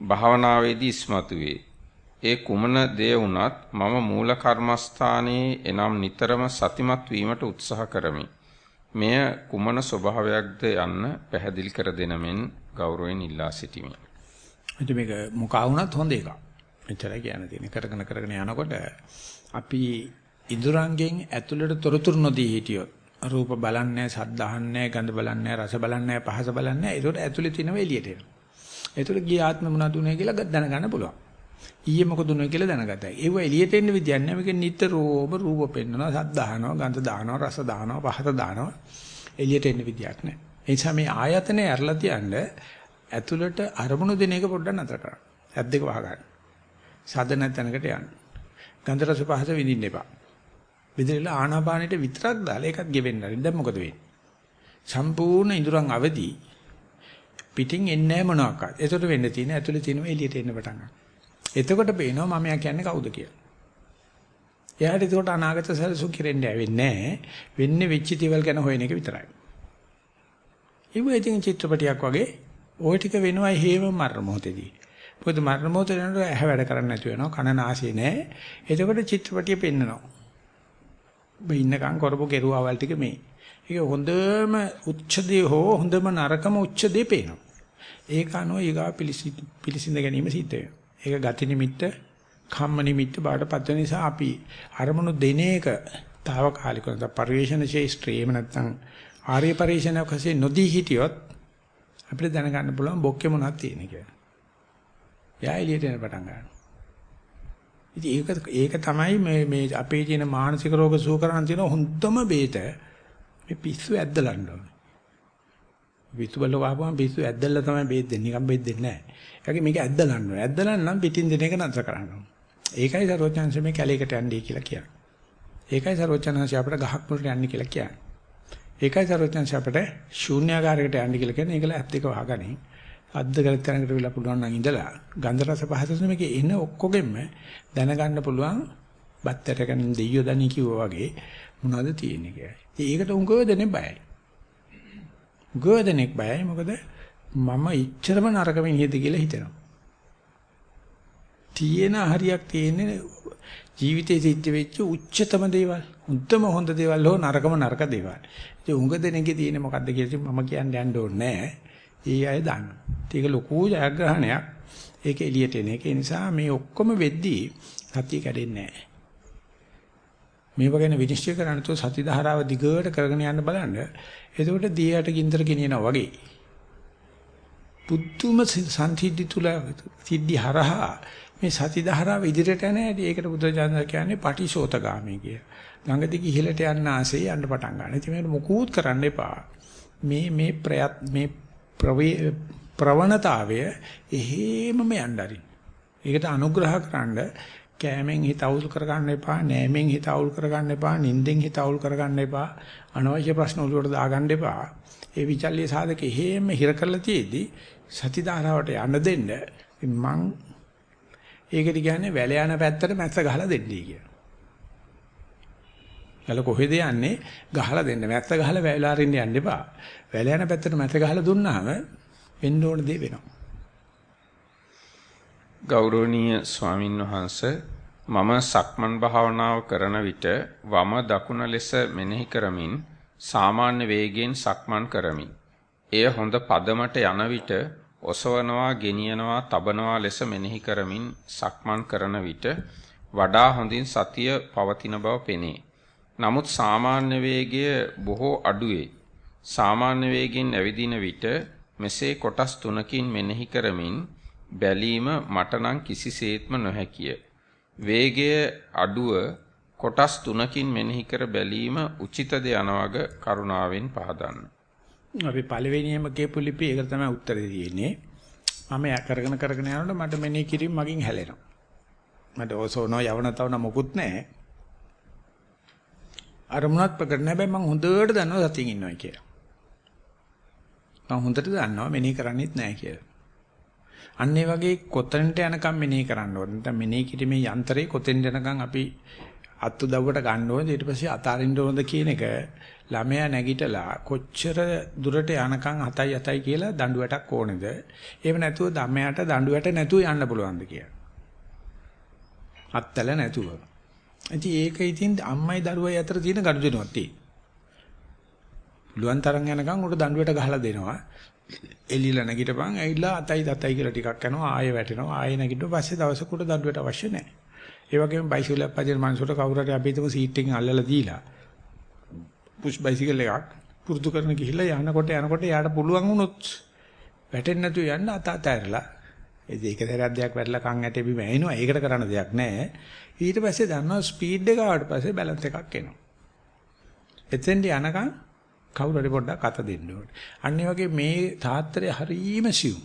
භාවනාවේදී ඉස්මතු වේ. ඒ කුමන දේ වුණත් මම මූල කර්මස්ථානයේ එනම් නිතරම සතිමත් වීමට උත්සාහ කරමි. මෙය කුමන ස්වභාවයක්ද යන්න පැහැදිලි කර දෙන මෙන් ගෞරවයෙන් ඉල්ලා සිටිමි. ඉතින් මේක මොකා වුණත් හොඳ එකක්. මෙච්චරයි කියන්න තියෙන්නේ. කරගෙන කරගෙන යනකොට අපි ඉඳුරංගෙන් ඇතුළට තොරතුරු නොදී හිටියොත් රූප බලන්නේ, ශබ්ද අහන්නේ, ගඳ බලන්නේ, රස බලන්නේ, පහස බලන්නේ. ඒකට ඇතුළේ තියෙනව එළියට එනවා. ඒතර ගිය ආත්ම මොනවද උනේ කියලා දැනගන්න පුළුවන්. ඊයේ මොකද උනේ කියලා දැනගතයි. ඒව එළියට එන්න විදියක් නැහැ. මේක නිතරම රූප පෙන්වනවා, ශබ්ද අහනවා, ගන්ධ දානවා, රස දානවා, පහත දානවා. එළියට එන්න විදියක් නැහැ. ඒ නිසා මේ ආයතනේ ඇරලා තියන්න ඇතුළට අරමුණු දෙන එක පොඩ්ඩක් නතර කරන්න. ඇත් දෙක වහගන්න. සද්ද නැතනකට යන්න. ගන්ධ රස පහස විඳින්න එපා. විදිරලා ආනාපානෙට විතරක් දාලා ඒකත් ගෙවෙන්න. දැන් මොකද වෙන්නේ? සම්පූර්ණ ඉඳුරන් අවදි පිටින් එන්නේ නැහැ මොනවාක්වත්. ඒකට වෙන්න තියෙන ඇතුලේ තියෙනවා එළියට එන්න පටන් ගන්නවා. එතකොට පේනවා මම යා කියන්නේ කවුද කියලා. එයාට ඒකට අනාගත සැලසුම් කිරෙන්න ඇවෙන්නේ නැහැ. වෙන්නේ වෙච්ච දේවල් ගැන හොයන එක විතරයි. ඒක ඉතින් චිත්‍රපටියක් වගේ ওই ටික වෙනවා හේම මරණ මොහොතේදී. මොකද මරණ මොහොතේ යනකොට ඇහැ වැඩ කරන්නේ නැතු වෙනවා. කන නාසය නැහැ. එතකොට චිත්‍රපටිය පෙන්නනවා. ඔබ ඉන්නකම් කරපු කෙරුවාවල් ටික මේ. ඒක හොඳම උච්චදේ හෝ හොඳම නරකම උච්චදේ පේනවා. ඒක අනුව ඊගා පිළිසිඳ ගැනීම සිද්ධ වෙනවා. ඒක ගති නිමිත්ත, කම්ම නිමිත්ත බාටපත් වෙන නිසා අපි අරමුණු දෙන එක తాවකාලිකව නැත්නම් පරිවේෂණ ශේෂ්ත්‍රය එහෙම නැත්නම් ආර්ය පරිශනාවක් වශයෙන් නොදී හිටියොත් අපිට දැනගන්න පුළුවන් බොක්කේ මොනවද තියෙන්නේ කියලා. යා එළියට එන පටන් ගන්නවා. ඉතින් ඒක ඒක තමයි මේ මේ අපේ තියෙන මානසික රෝග සුව කරන්න තියෙන හොඳම බේත. මේ පිස්සු ඇද්දලන්න ඕනේ. පිස්සු බල්ල වහපුවම පිස්සු ඇද්දලා තමයි බේත් දෙන්නේ. නිකන් බේත් දෙන්නේ නැහැ. ඒකේ මේක ඇද්දලන්න ඕනේ. ඇද්දලන්න නම් පිටින් දෙන එක නතර කරන්න ඕනේ. ඒකයි සරෝජනංශ මේ කැලේකට යන්නේ කියලා කියන්නේ. ඒකයි සරෝජනංශ අපිට ගහක් මුලට යන්නේ කියලා කියන්නේ. ඒකයි සරෝජනංශ අපිට ශූන්‍යාකාරයකට යන්නේ කියලා කියන්නේ. ඒකල ඇත් දෙක වහගනින්. අද්ද ගලතරකට වෙලා පුළුවන් නම් ඉඳලා ගන්ධ රස පහස මේකේ එන ඔක්කොගෙම දැනගන්න පුළුවන් බත්තර ගන්න දෙයියෝ දනි කිව්වා වගේ මොනවද තියෙන්නේ කියලා. ඒකට උංගව දෙන්නේ බයයි. උංගව දෙන්නේ බයයි මොකද මම ඉච්චරම නරක මිනිහෙද කියලා හිතෙනවා. තියෙන හරියක් තියෙන්නේ ජීවිතේ සිද්ධ වෙච්ච උච්චතම දේවල්. උත්තම හොඳ දේවල් හෝ නරකම නරක දේවල්. ඒ උංග දෙනෙක්ගේ තියෙන්නේ මොකද්ද කියලා මම කියන්න යන්න ඕනේ නැහැ. ඒ අය දන්නවා. ඒක ලොකු ජයග්‍රහණයක්. ඒක එළියට එන එක. ඒ නිසා මේ ඔක්කොම වෙද්දී සතිය කැඩෙන්නේ නැහැ. මේව ගැන විනිශ්චය කරන්න තු සති ධාරාව දිගට කරගෙන යන්න බලන්න. එතකොට දියට ගින්දර ගෙනියනවා වගේ. පුදුම සංසිද්ධි තුල සිද්ධි හරහා මේ සති ධාරාව ඉදිරියට යන හැටි ඒකට බුදුජානක කියන්නේ පටිශෝතගාමී කිය. ගඟ දිග ඉහළට යන්න ආසේ යන්න පටන් ගන්න. ඉතින් මේක මොකුත් කරන්න එපා. මේ මේ ප්‍රයත් මේ ප්‍රවණතාවය එහෙමම යන්න හරි. ඒකට අනුග්‍රහ කරන්න කෑමෙන් හිත අවුල් කරගන්න එපා, නෑමෙන් හිත අවුල් කරගන්න එපා, නිින්දෙන් හිත අවුල් කරගන්න එපා, අනවශ්‍ය ප්‍රශ්න වලට දාගන්න එපා. ඒ විචල්්‍ය සාධක එහෙම හිර කරලා තියේදී සති ධාරාවට යන්න දෙන්න මං ඒකට කියන්නේ වැල යන පැත්තට මැස්ස ගහලා දෙන්නයි කියන. වැල කොහෙද යන්නේ? ගහලා දෙන්න. මැස්ස ගහලා වැලාරින්න යන්න එපා. වැල යන පැත්තට මැස්ස ගහලා දුන්නාම වෙන්න ඕන දේ වෙනවා. ගෞරවනීය ස්වාමින් වහන්සේ මම සක්මන් භාවනාව කරන විට වම දකුණ ලෙස මෙනෙහි කරමින් සාමාන්‍ය වේගයෙන් සක්මන් කරමි. එය හොඳ පදමට යන විට ඔසවනවා, ගෙනියනවා, තබනවා ලෙස මෙනෙහි කරමින් සක්මන් කරන විට වඩා හොඳින් සතිය පවතින බව පෙනේ. නමුත් සාමාන්‍ය වේගය බොහෝ අඩුවේ. සාමාන්‍ය වේගයෙන් ඇවිදින විට මෙසේ කොටස් තුනකින් මෙනෙහි කරමින් බැලීම මට නම් කිසිසේත්ම නොහැකිය. වේගය අඩුව කොටස් තුනකින් මෙනෙහි කර බැලීම උචිතද යන වග කරුණාවෙන් පහදන්න. අපි පළවෙනියම කියපු ලිපි ඒක තමයි උත්තරේ තියෙන්නේ. මම කරගෙන කරගෙන යනකොට මට මෙනෙහි කිරීම මගින් හැලෙනවා. මට ඔසෝනෝ යවනතවන මොකුත් නැහැ. අරමුණක් ප්‍රකට නැහැ. මම හොඳට දන්නවා සතියින් ඉන්නවා කියලා. මම හොඳට දන්නවා මෙනෙහි කරන්නේත් නැහැ කියලා. අන්න ඒ වගේ කොතනට යනකම් මෙනෙහි කරන්න ඕනේ. නැත්නම් මෙනෙහි කිරීමේ යන්ත්‍රේ කොතෙන්ට යනකම් අපි අත්තු දව්වට ගන්න ඕනේ. ඊට පස්සේ අතාරින්න ඕනද කියන එක ළමයා නැගිටලා කොච්චර දුරට යනකම් 7යි 7යි කියලා දඬුවටක් ඕනේද? එහෙම නැතුව ළමයාට දඬුවට නැතුව යන්න පුළුවන්ද කියලා. අත්තල නැතුව. ඉතින් ඒක ඉතින් අම්මයි දරුවයි අතර තියෙන ගනුදෙනුවක් තියෙනවා. පුළුවන් තරම් යනකම් උඩ දඬුවට ගහලා දෙනවා. එළිලා නැගිටපන් ඇවිල්ලා අතයි දතයි කියලා ටිකක් කරනවා ආයෙ වැටෙනවා. ආයෙ නැගිටිනවා පස්සේ දවසකට දඬුවට අවශ්‍ය නැහැ. ඒ වගේම බයිසිකලයක් පදින මනුස්සයට කවුරු හරි අපි හිතමු සීට් එකෙන් අල්ලලා දීලා පුෂ් බයිසිකල් එකක් පුරුදු කරන ගිහිල්ලා යනකොට යනකොට යාට පුළුවන් වුණොත් වැටෙන්නේ නැතුව යන්න අත අතහැරලා ඒ දෙක දරයක් දෙයක් වැටලා කන් ඇටේ බිම ඇිනවා ඒකට කරන්න දෙයක් නැහැ. ඊට පස්සේ දන්නවා ස්පීඩ් එක ආවට පස්සේ බැලන්ස් එකක් එනවා. එතෙන්ට යනකම් කවුරු හරි පොඩ්ඩක් අත දෙන්න ඕනේ. අන්න වගේ මේ තාත්තරේ හරීම සිව්.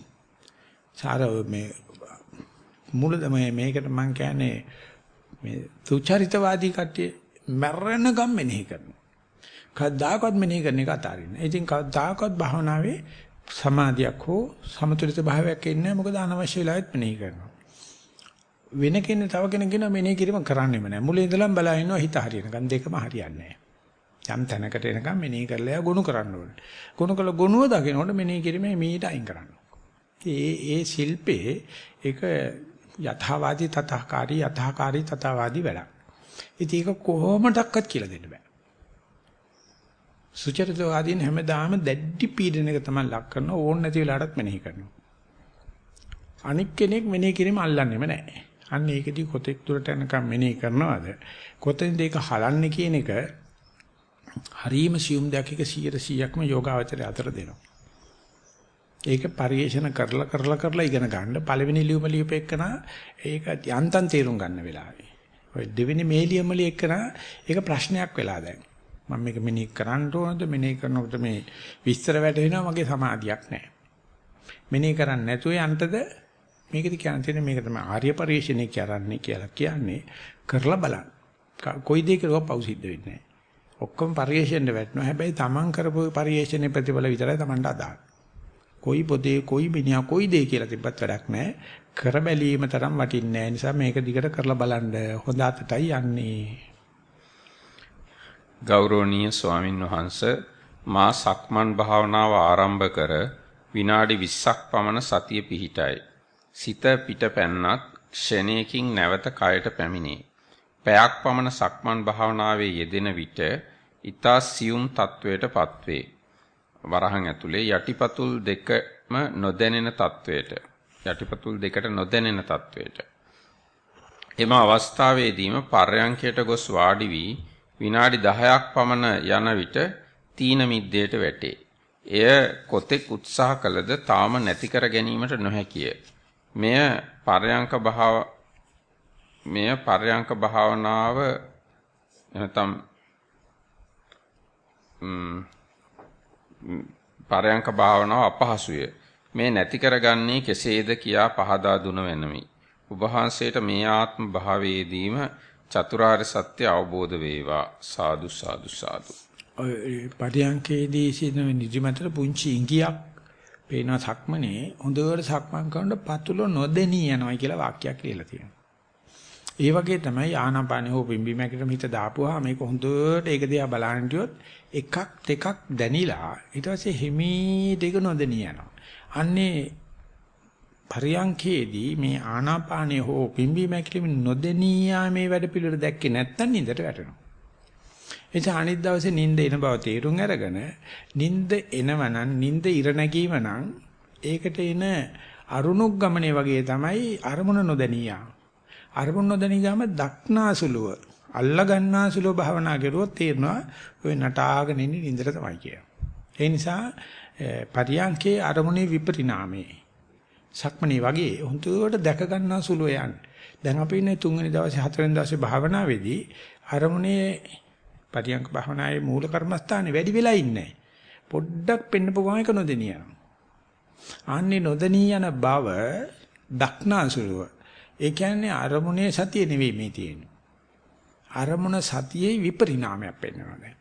සාර මේ මුල මේ මේකට මම කියන්නේ මේ තුචරිතවාදී කට්ටිය මැරෙනකම් මෙනෙහි කරනවා. කවදාකවත් මෙනෙහි කරන එක අතාරින්න. ඉතින් කවදාකවත් භාවනාවේ සමාධියක් හෝ සමතුලිත භාවයක් එන්නේ මොකද අනවශ්‍ය වෙලාවෙත් මෙනෙහි කරනවා. වෙන කෙනෙක් තව කෙනෙක් කියන මෙනෙහි කිරීම කරන්නෙම නැහැ. මුලින් ඉඳලම බලා ඉන්නවා හිත හරියනකම් දෙකම හරියන්නේ නැහැ. යම් තැනකට එනකම් මෙනෙහි කරලා යා ගොනු කරන්න ඕනේ. ගොනු කළ ගොනුව දකිනකොට මෙනෙහි කිරීමේ මීට අයින් කරන්න. ඒ ඒ ශිල්පේ ඒක යථාවාදී තථාකාරී යථාකාරී තථාවාදී වැඩක්. ඉතින් ඒක කොහොමඩක්වත් කියලා දෙන්න බෑ. සුචරිතවාදීන් හැමදාම දැඩි පීඩනයක තමයි ලක් කරන ඕන නැති වෙලාවටත් මෙනෙහි කරනවා. අනික් කෙනෙක් මෙනෙහි කිරීම අල්ලන්නෙම නැහැ. අන්න ඒකදී කොතෙක් දුරට යනකම් මෙනෙහි කරනවද? කොතෙන්ද ඒක හලන්නේ කියන එක හරීම සියුම් දෙයක් එක 100%ක්ම යෝගාවචරය අතර දෙනවා. ඒක පරිේෂණ කරලා කරලා කරලා ඉගෙන ගන්න පළවෙනි ලියුම ලියපෙකන ඒක යන්තම් තේරුම් ගන්න වෙලාවේ. ඔය දෙවෙනි මේ ලියුම ලියකන ඒක ප්‍රශ්නයක් වෙලා දැන්. මම මේක මෙනෙහි කරන්න ඕනද මෙනෙහි කරනකොට මේ විස්තර වැටෙනවා මගේ සමාධියක් නැහැ. මෙනෙහි කරන්නේ නැතුව යන්ටද මේකද කියන්නේ මේක තමයි ආර්ය පරිශ්‍රණය කරන්නේ කියලා කියන්නේ කරලා බලන්න. කොයි දෙයක රෝප පව් සිද්ධ වෙන්නේ නැහැ. ඔක්කොම පරිශ්‍රණයට වැටෙනවා. හැබැයි Taman කරපු පරිශ්‍රණයේ ප්‍රතිඵල විතරයි Tamanට අදාළ. කොයි පොතේ කොයි මිනිහා කොයි දෙය කියලා තිබ්බත් වැඩක් නැහැ. කර බැලීම තරම් වටින්නේ නැහැ. නිසා මේක දිගට කරලා බලන්න හොඳ අතටයි යන්නේ. ගෞරවනීය ස්වාමින් වහන්සේ මා සක්මන් භාවනාව ආරම්භ කර විනාඩි 20ක් පමණ සතිය පිහිටයි. සිත පිට පැන්නත් ක්ෂණයකින් නැවත කයට පැමිණේ. පැයක් පමණ සක්මන් භාවනාවේ යෙදෙන විට ඊතා සියුම් තත්වයට පත්වේ. වරහන් ඇතුලේ යටිපතුල් දෙකම නොදැනෙන තත්වයට යටිපතුල් දෙකට නොදැනෙන තත්වයට එම අවස්ථාවේදීම පර්යංකයට ගොස් වාඩි වී විනාඩි 10ක් පමණ යන විට තීන මිද්දේට වැටේ. එය කොතෙක් උත්සාහ කළද තාම නැති කර ගැනීමට නොහැකිය. මෙය පර්යංක භාව මෙය පර්යංක භාවනාව එනතම් පරයන්ක භාවනාව අපහසුය. මේ නැති කරගන්නේ කෙසේද කියා පහදා දුන වෙනමි. ඔබ වහන්සේට මේ ආත්ම භාවයේදීම චතුරාර්ය සත්‍ය අවබෝධ වේවා. සාදු සාදු සාදු. ඔය පරයන්කේදී සිටින නිදිමතට පුංචි ඉඟියක් පේනවා සක්මනේ හොඳට සක්මන් කරනකොට පතුල නොදෙනී යනවා කියලා වාක්‍යයක් ලියලා තියෙනවා. ඒ වගේ තමයි ආනාපානේ හෝ පිම්බි මැකිටම හිත දාපුවා මේක හොඳට ඒක දිහා බලන්න හිටියොත් එකක් දෙකක් දැනිලා ඊට පස්සේ හිමීට ඒක නොදෙනී යනවා. අන්නේ පරියංකේදී මේ ආනාපානේ හෝ පිම්බි මැකිලිම නොදෙනී යාමේ වැඩ පිළිවෙල දැක්කේ නැත්තම් නින්දට වැටෙනවා. එතන අනිත් දවසේ නිින්ද එන බව තේරුම් අරගෙන නිින්ද එනවනම් නිින්ද ඉර නැගීම නම් ඒකට එන අරුණුක් ගමනේ වගේ තමයි අරමුණ නොදැනියා. අරමුණ නොදැනී ගාම දක්නාසුලුව අල්ලා ගන්නාසුලුව භාවනා කරුවොත් තේරෙනවා ඔය නටාගෙන ඉන්නේ නින්දට තමයි කියන්නේ. ඒ නිසා පරියංකේ අරමුණේ විපරිණාමේ සක්මණේ වගේ හුදුවට දැක ගන්නාසුලුව යන්නේ. දැන් අපි ඉන්නේ තුන්වෙනි දවසේ හතරවෙනි දවසේ භාවනාවේදී අරමුණේ පරියංක භාවනාවේ මූල කර්මස්ථානේ වැඩි වෙලා ඉන්නේ පොඩ්ඩක් පෙන්නපු ගමන් එක නොදෙනිය. ආන්නේ නොදෙනිය යන බව දක්නාසුලුව ඒ කියන්නේ අරමුණේ සතිය නෙවෙයි මේ තියෙන්නේ. අරමුණ සතියේ විපරිණාමයක් පෙන්වනවා දැන්.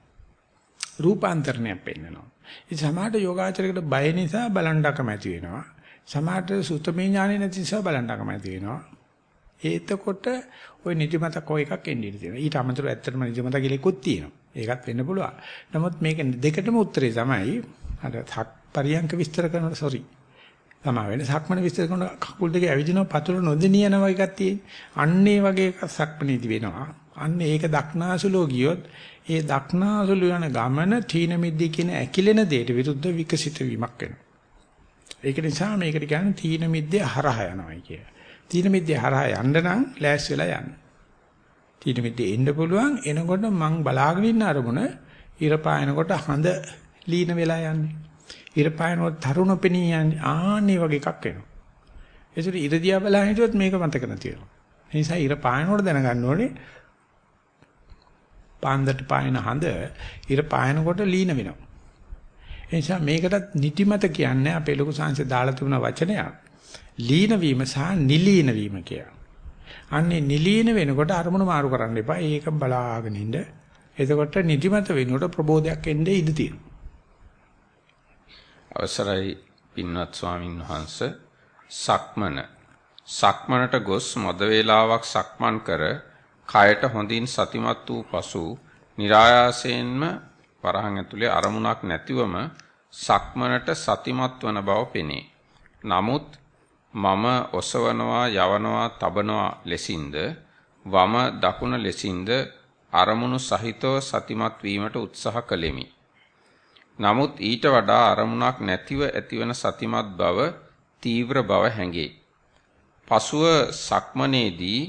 රූපාන්තරණයක් පෙන්වනවා. ඒ සමාහට යෝගාචරයකට බය නිසා බලන්ඩකම ඇති වෙනවා. සමාහට සුතමේ ඥානෙ නැති නිසා බලන්ඩකම ඇති වෙනවා. ඒතකොට ওই නිදිමතක් ඔය එකක් එන්නේ තියෙනවා. ඊට අමතරව ඇත්තටම නිදිමත කියලා එකකුත් තියෙනවා. ඒකත් වෙන්න පුළුවන්. නමුත් මේක දෙකටම උත්තරේ තමයි අර පරියංක විස්තර කරනකොට සෝරි තමා වෙන සක්මන විස්තර කරන කකුල් දෙක ඇවිදිනවා පතුල නොදෙනිය යන වගේ එකක් තියෙන. අන්න ඒ වගේ එකක් සක්මනේදි වෙනවා. අන්න ඒක දක්නාසුලෝ ගියොත් ඒ දක්නාසුලු යන ගමන තීන මිද්දී කියන ඇකිලෙන දෙයට විරුද්ධ විකසිත වීමක් වෙනවා. ඒක නිසා මේකට කියන්නේ තීන මිද්දේ හරහා යනවායි කිය. තීන මිද්දේ හරහා යන්න නම් ලෑස් වෙලා යන්න. තීන මිද්දේ එන්න පුළුවන් එනකොට මං බලාගෙන ඉන්න අරමුණ ඉර පායනකොට හඳ ලීන වෙලා යන්නේ. ඉර පායනකොට තරුණ පෙනී යන්නේ ආන්නේ වගේ එකක් එනවා. ඒසුර ඉර දිහා බලලා හිටියොත් මේක මතක නැති වෙනවා. ඒ නිසා ඉර පායනකොට දැනගන්න ඕනේ පාන්දරට පායන හඳ ඉර පායනකොට ලීන වෙනවා. ඒ නිසා මේකටත් නිතිමත කියන්නේ අපේ ලොකු සංසය දාලා තිබුණ වචනයක්. ලීන වීම සහ නිලීන වීම කියලා. අන්නේ නිලීන වෙනකොට අරමුණ මාරු කරන්න එපා. ඒක බලාගෙන ඉන්න. එතකොට නිදිමත වෙනකොට ප්‍රබෝධයක් එන්නේ ඉඳ තියෙනවා. අවසරයි පින්වත් ස්වාමින් වහන්ස සක්මන සක්මනට ගොස් මොද වේලාවක් සක්මන් කර කයට හොඳින් සතිමත් වූ පසු નિરાයාසයෙන්ම වරහන් ඇතුලේ අරමුණක් නැතිවම සක්මනට සතිමත් වන බව පෙනේ. නමුත් මම ඔසවනවා යවනවා තබනවා ලෙසින්ද වම දකුණ ලෙසින්ද අරමුණු සහිතව සතිමත් වීමට උත්සාහ කළෙමි. නමුත් ඊට වඩා අරමුණක් නැතිව ඇතිවන සතිමත් බව තීව්‍ර බව හැඟේ. පසුව සක්මනේදී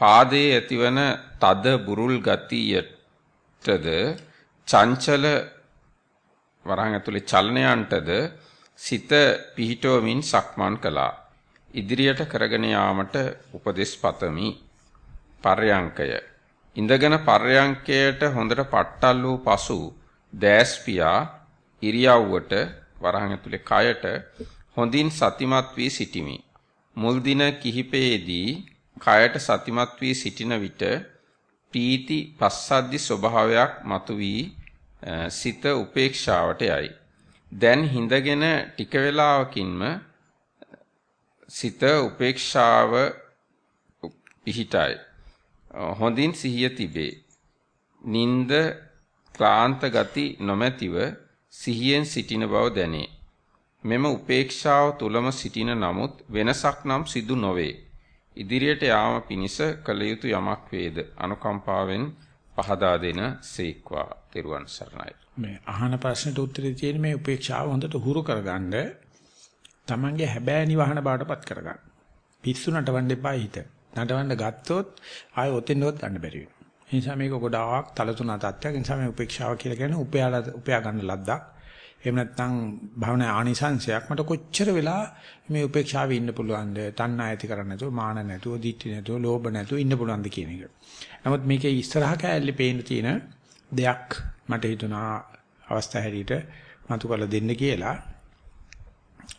පාදයේ ඇතිවන තද බුරුල් ගතියටද චංචල වරහන් ඇතුලේ චලනයන්ටද සිත පිහිටවමින් සක්මන් කළා. ඉදිරියට කරගෙන යාමට උපදෙස් පතමි. පර්යංකය ඉඳගෙන පර්යංකයට හොඳට පට්ටල් වූ පසු දෑස් පියා ඉරියව්වට වරහන් ඇතුලේ කයට හොඳින් සතිමත් වී සිටිමි. මුල් දින කිහිපයේදී කයට සතිමත් වී සිටින විට පීති පස්සද්දි ස්වභාවයක් මතුවී සිත උපේක්ෂාවට යයි. දැන් හිඳගෙන ටික වේලාවකින්ම සිත උපේක්ෂාව පිහිටයි. හොඳින් සිහිය තිබේ. නිନ୍ଦ ක්ලාන්ත ගති නොමැතිව සිහියෙන් සිටින බව දැනේ. මෙම උපේක්ෂාව තුලම සිටින නමුත් වෙනසක් නම් සිදු නොවේ. ඉදිරියට යාම පිණිස කළ යුතු යමක් වේද අනුකම්පාවෙන් පහදා දෙන සීක්වා තෙරුවන් සරණයි. මේ අහන ප්‍රශ්නට උත්තරේ තියෙන මේ උපේක්ෂාව හොඳට හුරු කරගන්න තමන්ගේ හැබෑ නිවහන බාටපත් කරගන්න. පිස්සු නටවන්න එපා හිත. නටවන්න ගත්තොත් ආයෙ ඔතෙන්වත් ගන්න බැරි වෙනවා. ඒ නිසා මේක ගොඩාක් තලතුණා තත්ත්වයක්. ඒ නිසා මේ උපේක්ෂාව කියලා කියන්නේ උපයාලා උපයා ගන්න ලද්දක්. එහෙම නැත්නම් භවනා ආනිසංශයක් මට කොච්චර වෙලා මේ උපේක්ෂාවේ ඉන්න පුළුවන්ද? තණ්හා ඇති කරන්නේ නැතුව, මාන නැතුව, දිට්ඨි නැතුව, ලෝභ නැතුව ඉන්න පුළුවන්ද කියන එක. නමුත් මේකේ ඉස්සරහ කෑල්ලේ පේන තියෙන දෙයක් මට හිතුණා අවස්ථා හැටියට මතු කරලා දෙන්න කියලා.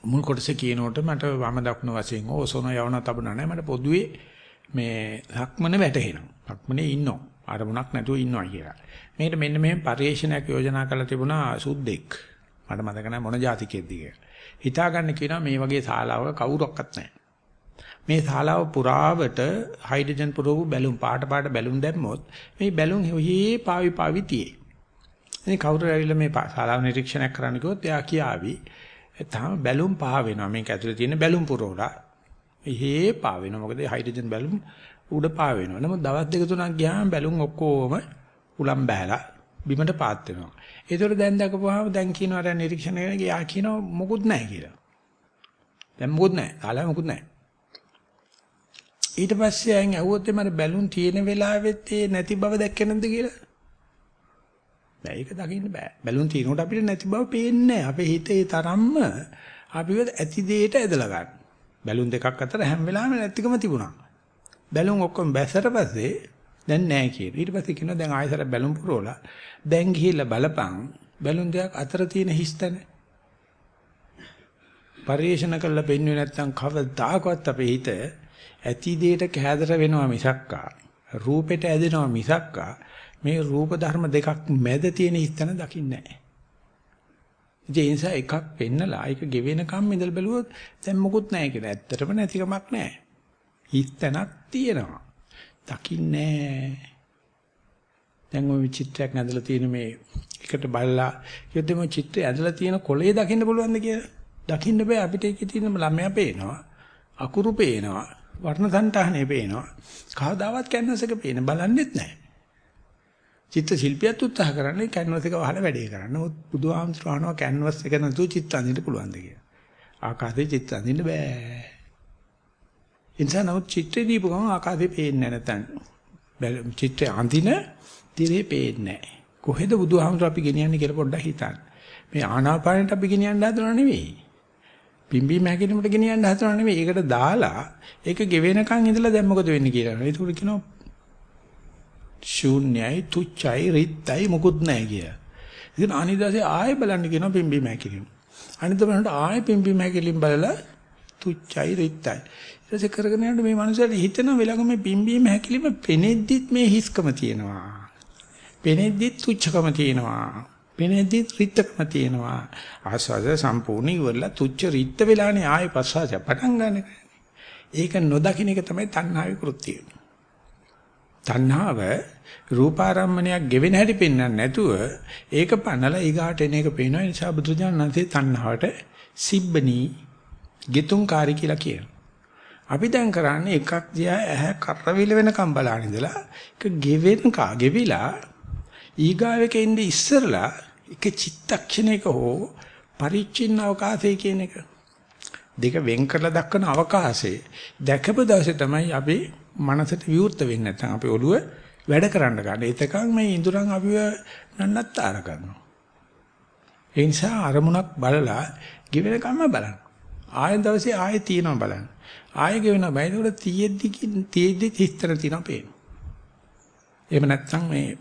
මුල් කොටසේ කියනකොට මට වම දකුණු වශයෙන් ඕසෝන යවන තබන නැහැ මට පොදුවේ මේ සක්මන වැටහෙනවා. සක්මනේ ඉන්නවා. අරමුණක් නැතුව ඉන්නවා කියලා. මේකට මෙන්න මෙහෙම පරිේශනයක් යෝජනා කරලා තිබුණා සුද්දෙක්. මට මතක නැහැ මොන જાතිකෙද්ද කියලා. හිතාගන්න කියනවා මේ වගේ ශාලාවක කවුරක්වත් නැහැ. මේ ශාලාව පුරාවට හයිඩ්‍රජන් පුරවපු බැලුම් පාට පාට බැලුම් දැම්මොත් මේ බැලුම් හොයේ පාවි පාවි තියේ. ඉතින් කවුරු ඇවිල්ලා මේ ශාලාව නිරීක්ෂණයක් කරන්න කිව්වොත් එයා කියාවි. තාම බැලුම් පහ වෙනවා. මේක ඇතුලේ තියෙන බැලුම් පුරවලා. එහෙ පා වෙනවා. මොකද හයිඩ්‍රජන් බැලුම් උඩ පා වෙනවා. නමුත් දවස් දෙක තුනක් ගියාම බැලුම් ඔක්කොම උලම් බහැලා බිමට පාත් වෙනවා. ඒතකොට දැන් දැකපුවාම දැන් කියනවා දැන් නිරීක්ෂණය කරන ගියා කියනවා මොකුත් නැහැ කියලා. දැන් මොකුත් නැහැ. තාලා මොකුත් නැහැ. ඊට පස්සේ අයන් ඇහුවොත් මට බැලුම් තියෙන වෙලාවෙත් ඒ නැති බව දැක්කේ නැද්ද කියලා. බෑ ඒක දකින්න බෑ. බැලුම් තියෙනකොට අපිට නැති බව පේන්නේ නැහැ. අපේ හිතේ තරම්ම අපිව ඇති දෙයට ඇදලා ගන්න. බැලුම් දෙකක් අතර හැම වෙලාවෙම නැතිකම තිබුණා. බැලුම් ඔක්කොම බැසට පස්සේ දැන් නැහැ කියන. ඊට පස්සේ කියනවා දැන් ආයෙසර බැලුම් පුරවලා දැන් ගිහිල්ලා බලපන් බැලුම් දෙකක් අතර තියෙන හිස්තන. පරිේශන කළා පෙන්වන්නේ නැත්නම් කවදාකවත් අපේ හිත ඇති දෙයට කැදර වෙනවා මිසක්කා රූපෙට ඇදෙනවා මිසක්කා මේ රූප ධර්ම දෙකක් මැද තියෙන හිස්තන දකින්නේ නැහැ. ඒ නිසා එකක් පෙන්නලා ඒක ගෙවෙනකම් ඉඳලා බැලුවොත් දැන් මොකුත් නැහැ කියලා. ඇත්තටම නැතිකමක් නැහැ. හිස්තනක් තියෙනවා. දකින්නේ දැන් ওই චිත්‍රයක් ඇඳලා තියෙන මේ එකට බලලා කියොත් මේ චිත්‍රය ඇඳලා තියෙන කොලේ දකින්න පුළුවන්ද කියලා? දකින්න බෑ අපිට ඒකේ තියෙන ළමයා පේනවා. අකුරු පේනවා. වර්ණ සංටහනේ පේනවා. කවදාවත් කැන්වස් එක පේන බලන්නෙත් නැහැ. චිත්‍ර ශිල්පියත් උත්සාහ කරන්නේ කැන්වස් එක වහලා වැඩේ කරන්න. මොකද බුදුහාමුදුරුවෝ අහනවා කැන්වස් එක නැතුව චිත්‍ර අඳින්න පුළුවන්ද කියලා. ආකාශයේ චිත්‍ර අඳින්න බෑ. ඉන්සන නමුත් චිත්‍රය දීපු ගමන් ආකාශේ පේන්නේ නැතන්. චිත්‍රය අඳින තිරේ පේන්නේ නැහැ. කොහෙද බුදුහාමුදුරුවෝ අපි ගෙනියන්නේ කියලා පොඩ්ඩක් හිතන්න. මේ ආනාපානෙට අපි ගෙනියන්න හදනව නෙවෙයි. පිම්බීම හැකිරීමට ගෙනියන්න හදනව නෙවෙයි. ඒකට දාලා ඒක ගෙවෙනකන් ඉඳලා දැන් මොකද වෙන්නේ කියලා. ඒක කියනවා ශූන්‍යයි තුච්චයි රිත්යි මොකුත් නැහැ කිය. ඉතින් අනිදාසේ ආයෙ බලන්න කියනවා පිම්බීම හැකිරීම. අනිත් බලනට ආයෙ පිම්බීම හැකිරීම බලලා තුච්චයි රිත්යි. ඊට පස්සේ කරගෙන යනකොට මේ මනුස්සයාට හිතෙන වෙලාවක මේ පිම්බීම හැකිරීම පෙනෙද්දිත් මේ හිස්කම තියෙනවා. පෙනෙද්දිත් තුච්චකම තියෙනවා. පෙනෙද්දිත් රිත්තකම තියෙනවා. ආස්වාද සම්පූර්ණ ඉවරලා තුච්ච රිත්ත වෙලානේ ආයෙ පස්සාස පටන් ගන්න. ඒක නොදකින්න එක තමයි තණ්හාවේ කෘත්‍යය. තණ්හාව රූපාරම්මණයක් ගෙවෙන හැටි පෙන්වන්න නැතුව ඒක පනලා ඊගාට එන එක පේනවා නිසා බුදුජානනාංශේ තණ්හාවට සිබ්බනී ගෙතුම්කාරී කියලා කියනවා. අපි දැන් කරන්නේ එකක් දිහා ඇහැ කරවිල වෙනකම් බලන ඉඳලා ඒක ගෙවෙන කා ගෙවිලා ඊගාවෙක ඉන්නේ ඉස්සරලා එක චිත්තක්ෂණයක හෝ පරිච්ඡින්න අවකාශය කියන එක දෙක වෙන් කරලා දක්වන අවකාශය දැකපු දවසේ තමයි අපි මනසට විවෘත වෙන්නේ නැත්නම් අපි ඔළුව වැඩ කරන්න ගන්න. එතකන් මේ ඉඳුරන් අපිව නන්නත්තර කරනවා. ඒ නිසා අරමුණක් බලලා ගෙවෙන කම්ම බලන්න. ආයෙ දවසේ ආයෙ තියනවා බලන්න. ආයෙ ගෙවෙන බයදොර තියෙද්දි තියෙද්දි හිස්තර තියනවා පේනවා. එහෙම නැත්නම් මේ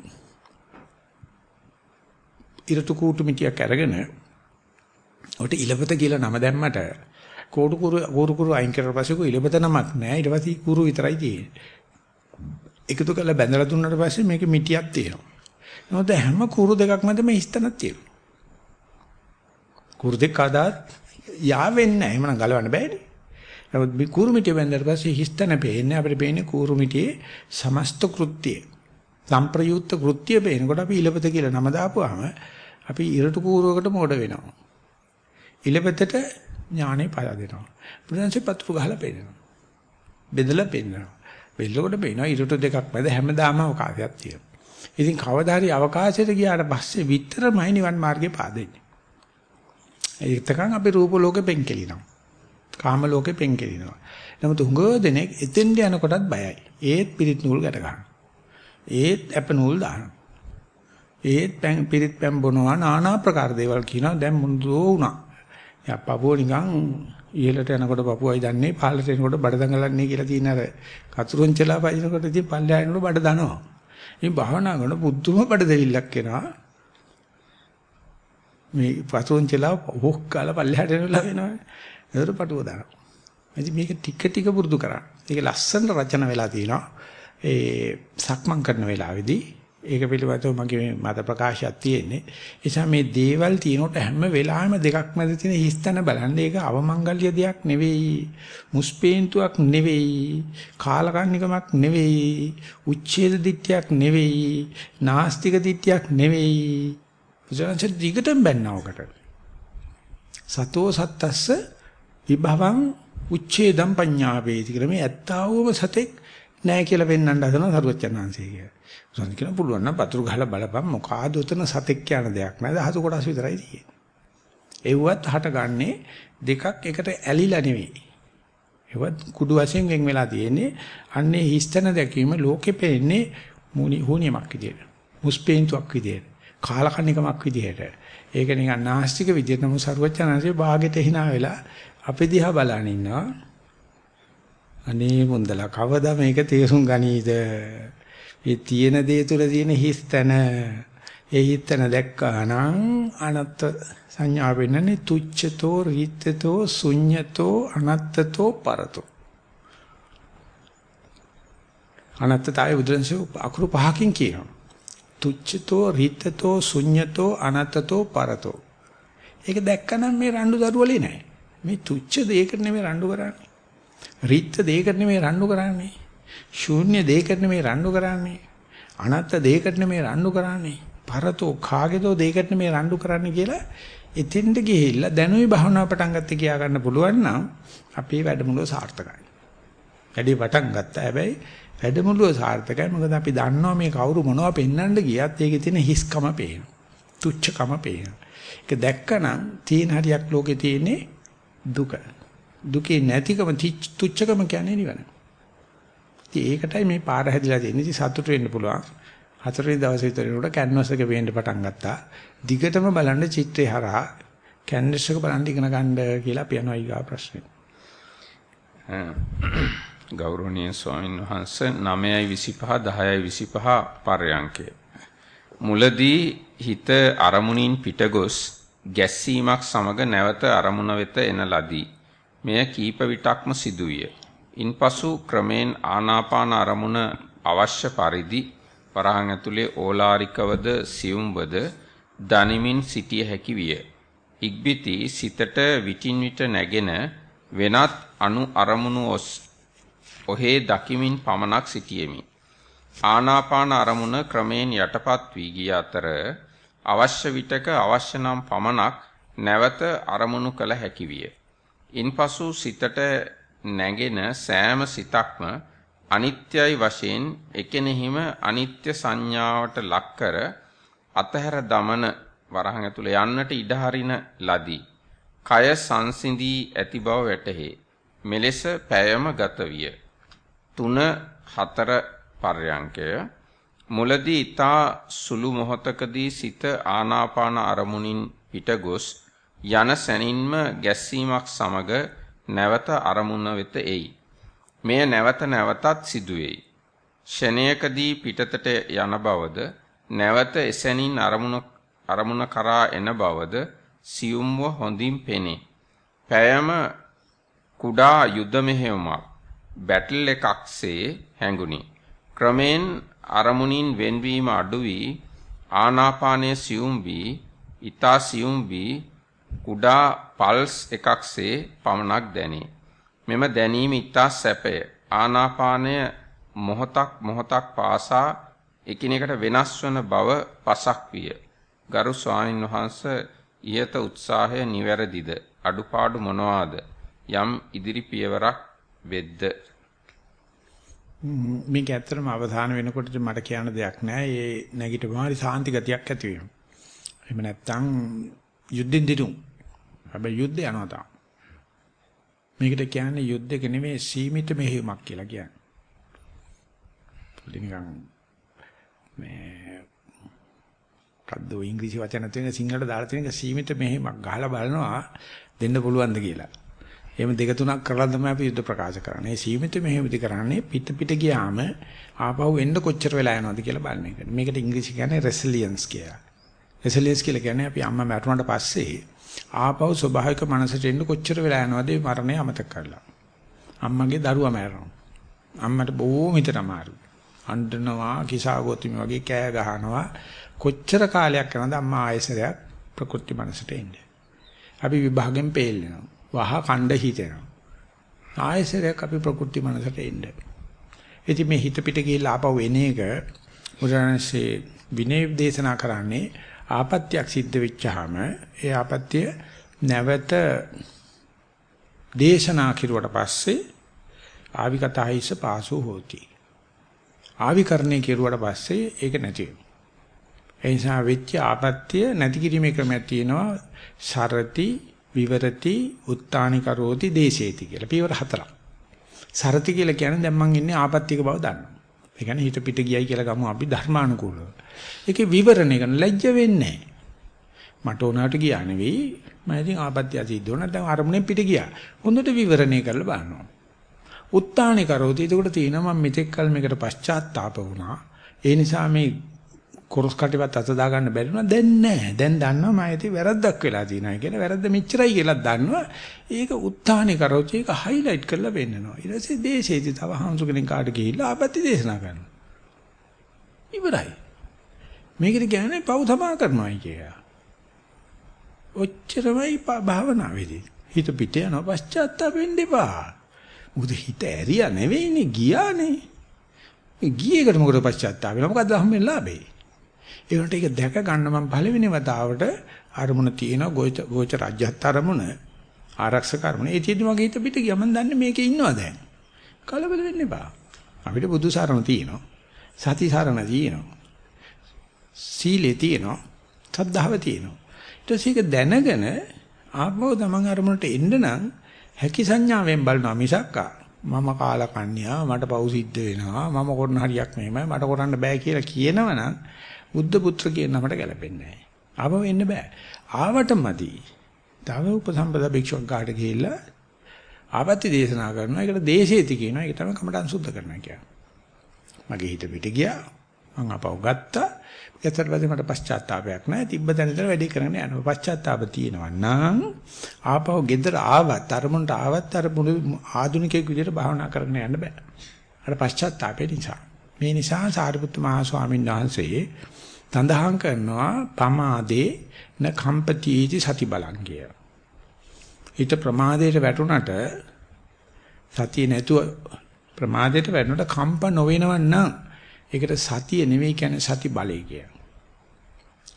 ඉරතු කූටු මිටියක් අරගෙන ඔට ඉලපත කියලා නම දැම්මට කෝඩු කුරු කෝරු කුරු අයින් කරලා පස්සේ කො ඉලපත නමක් නෑ. ඊට පස්සේ කුරු විතරයි තියෙන්නේ. එකතු කරලා බැඳලා දුන්නාට පස්සේ මේකේ මිටියක් තියෙනවා. නමුත් හැම කුරු දෙකක් මැද මේ හිස්තනක් තියෙනවා. කුරු දෙක කදාත් යා වෙන්නේ නැහැ එහෙමනම් ගලවන්න බෑනේ නමුත් මේ කුරු මිටිය බැඳලා පස්සේ හිස්තන පේන්නේ අපිට පේන්නේ කුරු මිටියේ සමස්ත කෘත්‍යය සම්ප්‍රයුක්ත කෘත්‍ය පේනකොට අපි ඉලපත කියලා නම දාපුවාම අපි ඉරටු කූරුවකට මොඩ වෙනවා. ඉලපතට ඥානෙ පාලා දෙනවා. බුදුන්සේ පතුරු ගහලා පෙන්නනවා. බෙදලා පෙන්නනවා. බෙල්ලකොට පේනවා ඉරටු දෙකක් මැද හැමදාම අවකාශයක් තියෙනවා. ඉතින් කවදා හරි අවකාශයට ගියාට පස්සේ විතරමයි නිවන් මාර්ගේ පාදෙන්නේ. ඒකතකන් අපි රූප ලෝකෙ පෙන්කෙලිනවා. කාම ලෝකෙ පෙන්කෙලිනවා. නමුත් හුඟ දෙනෙක් එතෙන්ට යනකොටත් බයයි. ඒත් පිරිත් නූල් ගැට ගන්නවා. ඒත් අප නූල් දානවා. ඒත් පැන් පිරිත් පැන් බොනවා নানা ප්‍රකාර දේවල් කියනවා දැන් මුන්දෝ වුණා. යා පපුව නිකන් ඉහළට යනකොට පපුවයි දන්නේ පහළට එනකොට බඩ දඟලන්නේ කියලා තියෙන අර කතුරුන්චලා පයින්නකොට ඉතින් පල්ලෙහා යනකොට බඩ දනවා. මේ භාවනා කරන බුද්ධම බඩ දෙවිල්ලක් එනවා. මේ කතුරුන්චලා හොක් කාලා පල්ලෙහාට එනලා වෙනවා. ඒකට පටුව දානවා. ඉතින් මේක ටික ටික පුරුදු කරා. ඒක ලස්සන රචන වෙලා තිනවා. ඒ සක්මන් කරන වෙලාවේදී ඒක පිළිබඳව මගේ මත ප්‍රකාශයක් තියෙන්නේ. ඒ නිසා මේ දේවල් තියෙනකොට හැම වෙලාවෙම දෙකක් මැද තියෙන හිස්තන බලන්න ඒක අවමංගල්‍ය දෙයක් නෙවෙයි. මුස්පේන්තුවක් නෙවෙයි. කාලකන්නිකමක් නෙවෙයි. උච්ඡේද දිට්ඨියක් නෙවෙයි. නාස්තික දිට්ඨියක් නෙවෙයි. බුදුරජාණන් දිගටම බැන්නවකට. සතෝ සත්තස්ස විභවං උච්ඡේදම් පඤ්ඤාපේති කියලා මේ ඇත්තාවම සතෙක් නෑ කියලා පෙන්වන්න හදන සරුවචනාංශය කියලා. උසන් කියන පුළුවන් නම් පතුරු ගහලා බලපන් මොකාද උතන සතෙක් කියන දෙයක් නෑ දහතු කොටස් විතරයි තියෙන්නේ. ඒවත් හටගන්නේ දෙකක් එකට ඇලිලා නෙවෙයි. ඒවත් කුඩු වශයෙන් වෙන් වෙලා තියෙන්නේ අන්නේ හිස්තන දැකීම ලෝකෙ පෙන්නේ මුනි හුනියමක් විදියට. මුස්පේන්තුවක් විදියට. කාලකන්නිකමක් විදියට. ඒක නිකන් නාස්තික විදියට නමු සරුවචනාංශයේ භාගෙට hina වෙලා අපි දිහා බලන ඉන්නවා. අනේ මුන්දලා කවදා මේක තේරුම් ගනීද? ඒ තියෙන දේ තුල තියෙන හිස්තන ඒ හිස්තන දැක්කා නම් අනත්ත සංඥා වෙන්නනේ තුච්ඡතෝ රීත්තතෝ ශුඤ්ඤතෝ අනත්තතෝ පරතෝ අනත්තතාවය බුදුන්සේ අකුරු පහකින් කියනවා තුච්ඡතෝ රීත්තතෝ ශුඤ්ඤතෝ අනත්තතෝ පරතෝ ඒක දැක්කනම් මේ රණ්ඩු දරුවලේ නැහැ මේ තුච්ඡ දෙයකට නෙමෙයි රණ්ඩු කරන්නේ රීත්ත දෙයකට නෙමෙයි රණ්ඩු කරන්නේ ශූන්‍ය දෙයකට නෙමෙයි රණ්ඩු කරන්නේ. අනත්ත දෙයකට නෙමෙයි රණ්ඩු කරන්නේ. පරතෝ කාගේදෝ දෙයකට නෙමෙයි රණ්ඩු කරන්නේ කියලා එතෙන්ට ගිහිල්ලා දැනුයි භවනා පටන් ගත්තේ කියා ගන්න පුළුවන් නම් අපේ වැඩමුළුව සාර්ථකයි. වැඩි පටන් ගත්තා. හැබැයි වැඩමුළුව සාර්ථකයි. මොකද අපි දන්නවා මේ කවුරු මොනවද පෙන්වන්න ගියත් ඒකේ තියෙන හිස්කම පේනවා. තුච්චකම පේනවා. ඒක දැක්කනම් තීන හරියක් ලෝකේ තියෙන්නේ දුක. දුකේ නැතිකම තුච්චකම කියන්නේ නිවන. ඉතින් ඒකටයි මේ පාර හැදිලා තියෙන්නේ. ඉතින් සතුට වෙන්න පුළුවන්. හතරවෙනි දවසේ විතරේට කැන්වස් එක පේන්න පටන් ගත්තා. දිගටම බලන්න චිත්‍රය හරහා කැන්වස් එක බලන්න ඉගෙන ගන්න කියලා අපි යනවා ඊගා ප්‍රශ්නේ. ගෞරවනීය ස්වාමීන් වහන්සේ 9:25 10:25 පර්යංකය. මුලදී හිත අරමුණින් පිටගොස් ගැස්සීමක් සමග නැවත අරමුණ වෙත එන ලදී. මෙය කීප විටක්ම සිදුවිය. ඉන්පසු ක්‍රමෙන් ආනාපාන අරමුණ අවශ්‍ය පරිදි වරහන් ඇතුලේ ඕලාරිකවද සියුම්වද දනිමින් සිටිය හැකි විය. ඉක්බිති සිතට විටින් විට නැගෙන වෙනත් අනු අරමුණු ඔහේ දකිමින් පමණක් සිටියෙමි. ආනාපාන අරමුණ ක්‍රමෙන් යටපත් වී ගිය අතර අවශ්‍ය විටක අවශ්‍ය නම් පමණක් නැවත අරමුණු කළ හැකි විය. ඉන්පසු සිතට නැගෙන සෑම සිතක්ම අනිත්‍යයි වශයෙන් එකෙනෙහිම අනිත්‍ය සංඥාවට ලක්කර අතහැර දමන වරහන් ඇතුළේ යන්නට ඉඩ හරින ලදී. කය සංසිඳී ඇති බව වැටහේ. මෙලෙස පෑයම ගත විය. 3 4 පර්යංකය මුලදී ඊතා සුළු මොහතකදී සිත ආනාපාන අරමුණින් පිටගොස් යන සැනින්ම ගැස්සීමක් සමග නැවත අරමුණ වෙත එයි. මෙය නැවත නැවතත් සිදුවේයි. ෂණයකදී පිටතට යන බවද නැවත එසැනින් අරමුණ අරමුණ කරා එන බවද සියුම්ව හොඳින් පෙනේ. පෑයම කුඩා යුද මෙහෙයුමක් බැටල් එකක්සේ හැඟුනි. ක්‍රමෙන් අරමුණින් වෙන්වීම අඩු වී ආනාපානයේ සියුම් වී ඊතා සියුම් වී කුඩා පල්ස් එකක්සේ පමණක් දැනේ. මෙම දැනීම ඊතා සැපය. ආනාපානය මොහොතක් මොහොතක් පාසා එකිනෙකට වෙනස් වන බව පසක් විය. ගරු ස්වාමින් වහන්සේ ඊයත උත්සාහය නිවැරදිද? අඩුපාඩු මොනවාද? යම් ඉදිරි පියවරක් වෙද්ද? මේක ඇත්තටම අවධාන වෙනකොට මට කියන්න දෙයක් නැහැ. ඒ නැගිටපුවාම හරි සාන්ති ගතියක් ඇති වෙනවා. එහෙම නැත්තම් යුද්ධෙන් දිනු. හැබැයි යුද්ධය යනවා තාම. මේකට කියන්නේ යුද්ධක නෙමෙයි සීමිත මෙහෙයුමක් කියලා කියන්නේ. නිකන් මේ කද්ද ඉංග්‍රීසි වචන තියෙන සිංහලට දාලා තියෙන සීමිත මෙහෙයුමක් ගහලා බලනවා දෙන්න පුළුවන්ද කියලා. එහෙම දෙක තුනක් කරලා තමයි අපි යුද්ධ ප්‍රකාශ කරන්නේ. සීමිත මෙහෙයුමදි කරන්නේ පිට පිට ගියාම ආපහු එන්න කොච්චර වෙලා යනවද කියලා බලන එක. මේකට ඉංග්‍රීසි කියන්නේ resilience කියලා. resilience කියලා කියන්නේ අපි අම්මා මැරුණාට පස්සේ ආපහු ස්වභාවික මනසට එන්න කොච්චර වෙලා යනවද මේ මරණය අමතක කරලා. අම්මගේ දරුවා මැරෙනවා. අම්මට බොහොම හිතට අමාරුයි. අඬනවා කිසాగොතුමි වගේ කෑ ගහනවා කොච්චර කාලයක් යනද අම්මා ආයෙසරයක් ප්‍රකෘති මනසට එන්නේ. අපි විභාගෙන් පෙළෙනවා. වහ කණ්ඩ හිතෙනවා. ආයෙසරයක් අපි ප්‍රකෘති මනසට එන්නේ. ඉතින් මේ හිත පිට ගිහිල්ලා ආපහු එන එක බුදුරජාණන්සේ විනය දේශනා කරන්නේ ආපත්‍යක් සිද්ධ වෙච්චාම ඒ ආපත්‍ය නැවත දේශනා කිරුවට පස්සේ ආවිකතයිස පාසු හෝති. ආවිකරණය කෙරුවට පස්සේ ඒක නැති වෙනවා. ඒ නිසා වෙච්ච ආපත්‍ය නැති කිරීමේ ක්‍රමයක් තියෙනවා. සරති, විවරති, උත්තානි කරෝති, දේශේති කියලා. පියවර හතරක්. සරති කියලා කියන්නේ දැන් මං ඉන්නේ ආපත්‍යික බව දන්නවා. ඒ කියන්නේ හිත පිට ගියයි කියලා ගමු අපි ධර්මානුකූලව. ඒකේ විවරණය කරන ලැජ්ජ වෙන්නේ මට ඕනකට ගියා නෙවෙයි. මම ඉතින් ආපත්‍ය අසීද්ද උනා දැන් අරමුණෙන් පිට ගියා. හොඳට විවරණය කරලා බලනවා. උත්තානි කරෝති. එතකොට තියෙනවා මම මෙතෙක් කල මේකට පශ්චාත්තාප වුණා. ඒ නිසා මේ කොරස් කටේවත් අත දා ගන්න බැරි වුණා. දැන් නෑ. දැන් දන්නවා මම ඇති වැරද්දක් වෙලා තියෙනවා කියලා. වැරද්ද මෙච්චරයි කියලා දන්නවා. ඒක උත්තානි කරෝති. ඒක හයිලයිට් කරලා පෙන්නනවා. ඊට පස්සේ දේශේදී තව හංසු කෙනෙක් කාට ගිහිල්ලා ආපත්‍ය දේශනා කරනවා. ඉවරයි. මේකට කියන්නේ පව් තමා කරනවායි කියලා. ඔච්චරමයි භාවනාවේදී. හිත පිට යන පශ්චාත්තාප වෙන්න එපා. මොකද හිත ඇරියා නෙවෙයිනේ ගියානේ. මේ ගියේකට මොකද පශ්චාත්තාප වෙලා මොකද්ද හම්බෙන්නේ ලාභේ? ඒකට ඒක දැක ගන්න මම පළවෙනි වතාවට අරමුණ තියෙන ගෝච රාජ්‍යත් අරමුණ ආරක්ෂක අරමුණ. ඒ තියෙදි මගේ හිත පිට ගියා මම දන්නේ මේකේ ඉන්නවා දැන්. කලබල වෙන්න එපා. අපිට බුදු සරණ තියෙනවා. සති සරණ තියෙනවා. සීලේ තියෙනවා. සද්ධාව තියෙනවා. ඊට පස්සේ ඒක දැනගෙන ආපහු තමන් අරමුණට එන්න නම් හැකි සංඥාවෙන් බලනවා මිසක්කා මම කාලා කන්‍යා මට පව් සිද්ධ වෙනවා මම කරන හරියක් මෙහෙමයි මට කරන්න බෑ කියලා කියනවනම් බුද්ධ පුත්‍ර කියන නමට ගැලපෙන්නේ නැහැ. ආව වෙන්න බෑ. ආවට මදි. තව උපසම්පදා භික්ෂුවක් ගාට ගිහිල්ලා ආපත්‍ය දේශනා කරනවා. ඒකට දේශේති කියනවා. ඒක තමයි කමටන් සුද්ධ කරනවා කියන්නේ. මගේ හිත පිට ගියා. මං අපව ගත්තා. ඒතර පස්සේ මට පශ්චාත්තාවයක් නැහැ. තිබ්බ තැන ඉඳලා වැඩේ කරගෙන යනවා. පශ්චාත්තාව තියෙනවා නම් ආපහු ගෙදර ආවත් අරමුණට ආවත් අර මුළු ආධුනිකයෙක් විදිහට භාවනා කරගෙන යන්න බෑ. අර පශ්චාත්තාපේ නිසා. මේ නිසා සාරිපුත්ත මහ ස්වාමීන් වහන්සේ තඳහන් කරනවා පමාදේ න කම්පතිටි සති බලංගය. හිත ප්‍රමාදයට වැටුණට සතිය නැතුව ප්‍රමාදයට වැටුණට කම්ප නොවෙනවන්නම් ඒකට සතිය නෙවෙයි කියන්නේ සති බලය කියන්නේ.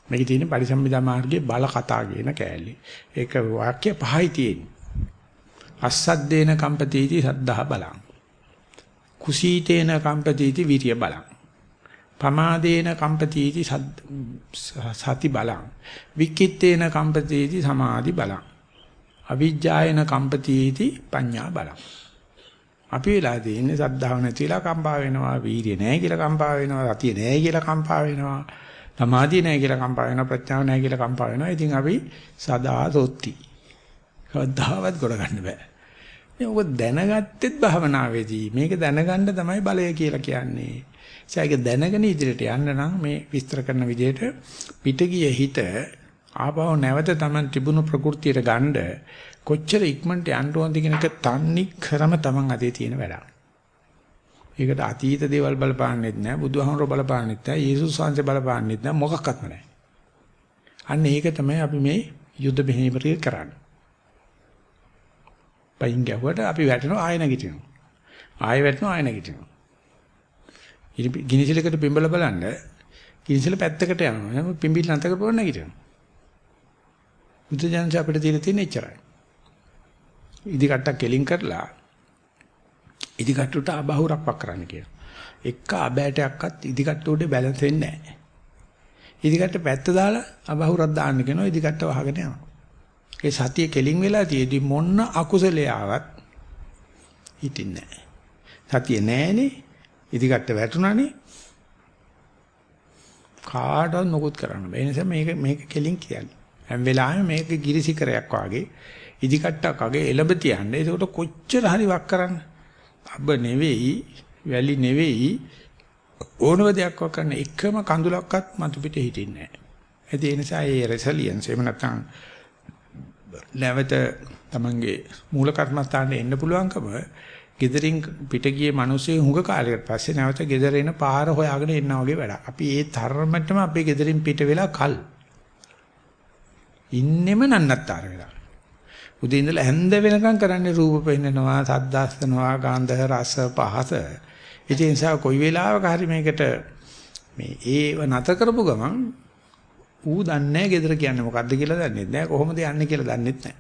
මේකේ තියෙන පරිසම්මිදා මාර්ගයේ බල කතා කියන කෑලි. ඒක වාක්‍ය පහයි තියෙන්නේ. අස්සද්දේන කම්පතිටි සද්ධා බලං. කුසීතේන කම්පතිටි විරිය බලං. පමාදේන කම්පතිටි සති බලං. වික්කිත්තේන කම්පතිටි සමාධි බලං. අවිජ්ජායන කම්පතිටි පඤ්ඤා බලං. අපි වෙලා තියෙන්නේ සද්ධාව නැතිලා කම්පා වෙනවා, වීර්ය නැහැ කියලා කම්පා වෙනවා, සතිය නැහැ කියලා කම්පා වෙනවා, සමාධිය නැහැ කියලා කම්පා වෙනවා, ප්‍රඥාව නැහැ කියලා කම්පා වෙනවා. ඉතින් අපි සදා සොත්ති. කවදාවත් ගොඩ ගන්න බෑ. මේ ඔබ දැනගත්තෙත් භවනාවේදී මේක දැනගන්න තමයි බලය කියලා කියන්නේ. ඒක දැනගෙන ඉදිරියට යන්න නම් මේ විස්තර කරන විදිහට පිටගිය හිත ආපහු නැවත Taman තිබුණු ප්‍රകൃතියට ගන්න කොච්චර ඉක්මනට යන්න ඕනද කියන එක තන්නේ කරම Taman අතේ තියෙන වැඩක්. ඒකට අතීත දේවල් බලපාන්නෙත් නැහැ, බුදුහාමර බලපාන්නෙත් නැහැ, යේසුස් වහන්සේ බලපාන්නෙත් නැහැ, මොකක්වත්ම නැහැ. අන්න ඒක තමයි අපි මේ යුද්ධ මෙහෙයවරේ කරන්නේ. පයින් ගැහුවට අපි වැටෙනවා ආය නැගිටිනවා. ආය වැටෙනවා ආය නැගිටිනවා. ගිනිසිලකට පිඹල බලන්න ගිනිසිල පැත්තකට යනවා. පිඹිල් නැත කරපුවා නැගිටිනවා. බුද්ධ ජනස අපිට දීලා තියෙන එච්චරයි. ඉදි කට්ටක් කෙලින් කරලා ඉදි කට්ටුට අබහුරක් වක් කරන්න කියනවා. එක්ක අබෑටයක්වත් ඉදි කට්ටුවේ බැලන්ස් වෙන්නේ නැහැ. ඉදි කට්ට පැත්ත දාලා අබහුරක් දාන්න කියනවා ඉදි කට්ට වහගෙන යනවා. ඒ සතිය කෙලින් වෙලා තියේදී මොන්න අකුසලයේ ආවත් හිටින්නේ නැහැ. සතිය නැහැනේ. ඉදි කට්ට වැටුණානේ. කාටවත් මොකුත් කරන්න බෑ. ඒ නිසා මේක මේක කෙලින් කියන්නේ. හැම වෙලාවෙම මේක ගිරිසිකරයක් වාගේ ඉදි කට්ටක් වගේ එළඹ තියන්නේ. ඒකට කොච්චර හරි වක් කරන්න. අබ නෙවෙයි, වැලි නෙවෙයි ඕනම දෙයක් වක් කරන්න එකම කඳුලක්වත් මතු පිට හිටින්නේ නැහැ. ඒ නිසා ඒ රෙසිලියන්ස් එහෙම නැත්නම් නැවත තමන්ගේ මූල කර්මස්ථානයේ එන්න පුළුවන්කම gederin පිට ගියේ මිනිස්සේ හුඟ කාලයකට පස්සේ නැවත gedera එන පාර හොයාගෙන එනවා වගේ වැඩක්. අපි ඒ තරමටම අපේ gederin පිට වෙලා කල් ඉන්නෙම නන්නත්තර වෙලා. උදේ ඉඳලා හැන්ද වෙනකම් කරන්නේ රූප පෙන්නනවා, සද්දාස්තනවා, ගන්ධ රස පහස. ඒ නිසා කොයි වෙලාවක හරි මේකට මේ ඒව නැත කරපු ගමන් ඌ දන්නේ නැහැ gedara කියන්නේ මොකද්ද කියලා දන්නේ නැහැ. කොහොමද යන්නේ කියලා දන්නේ නැහැ.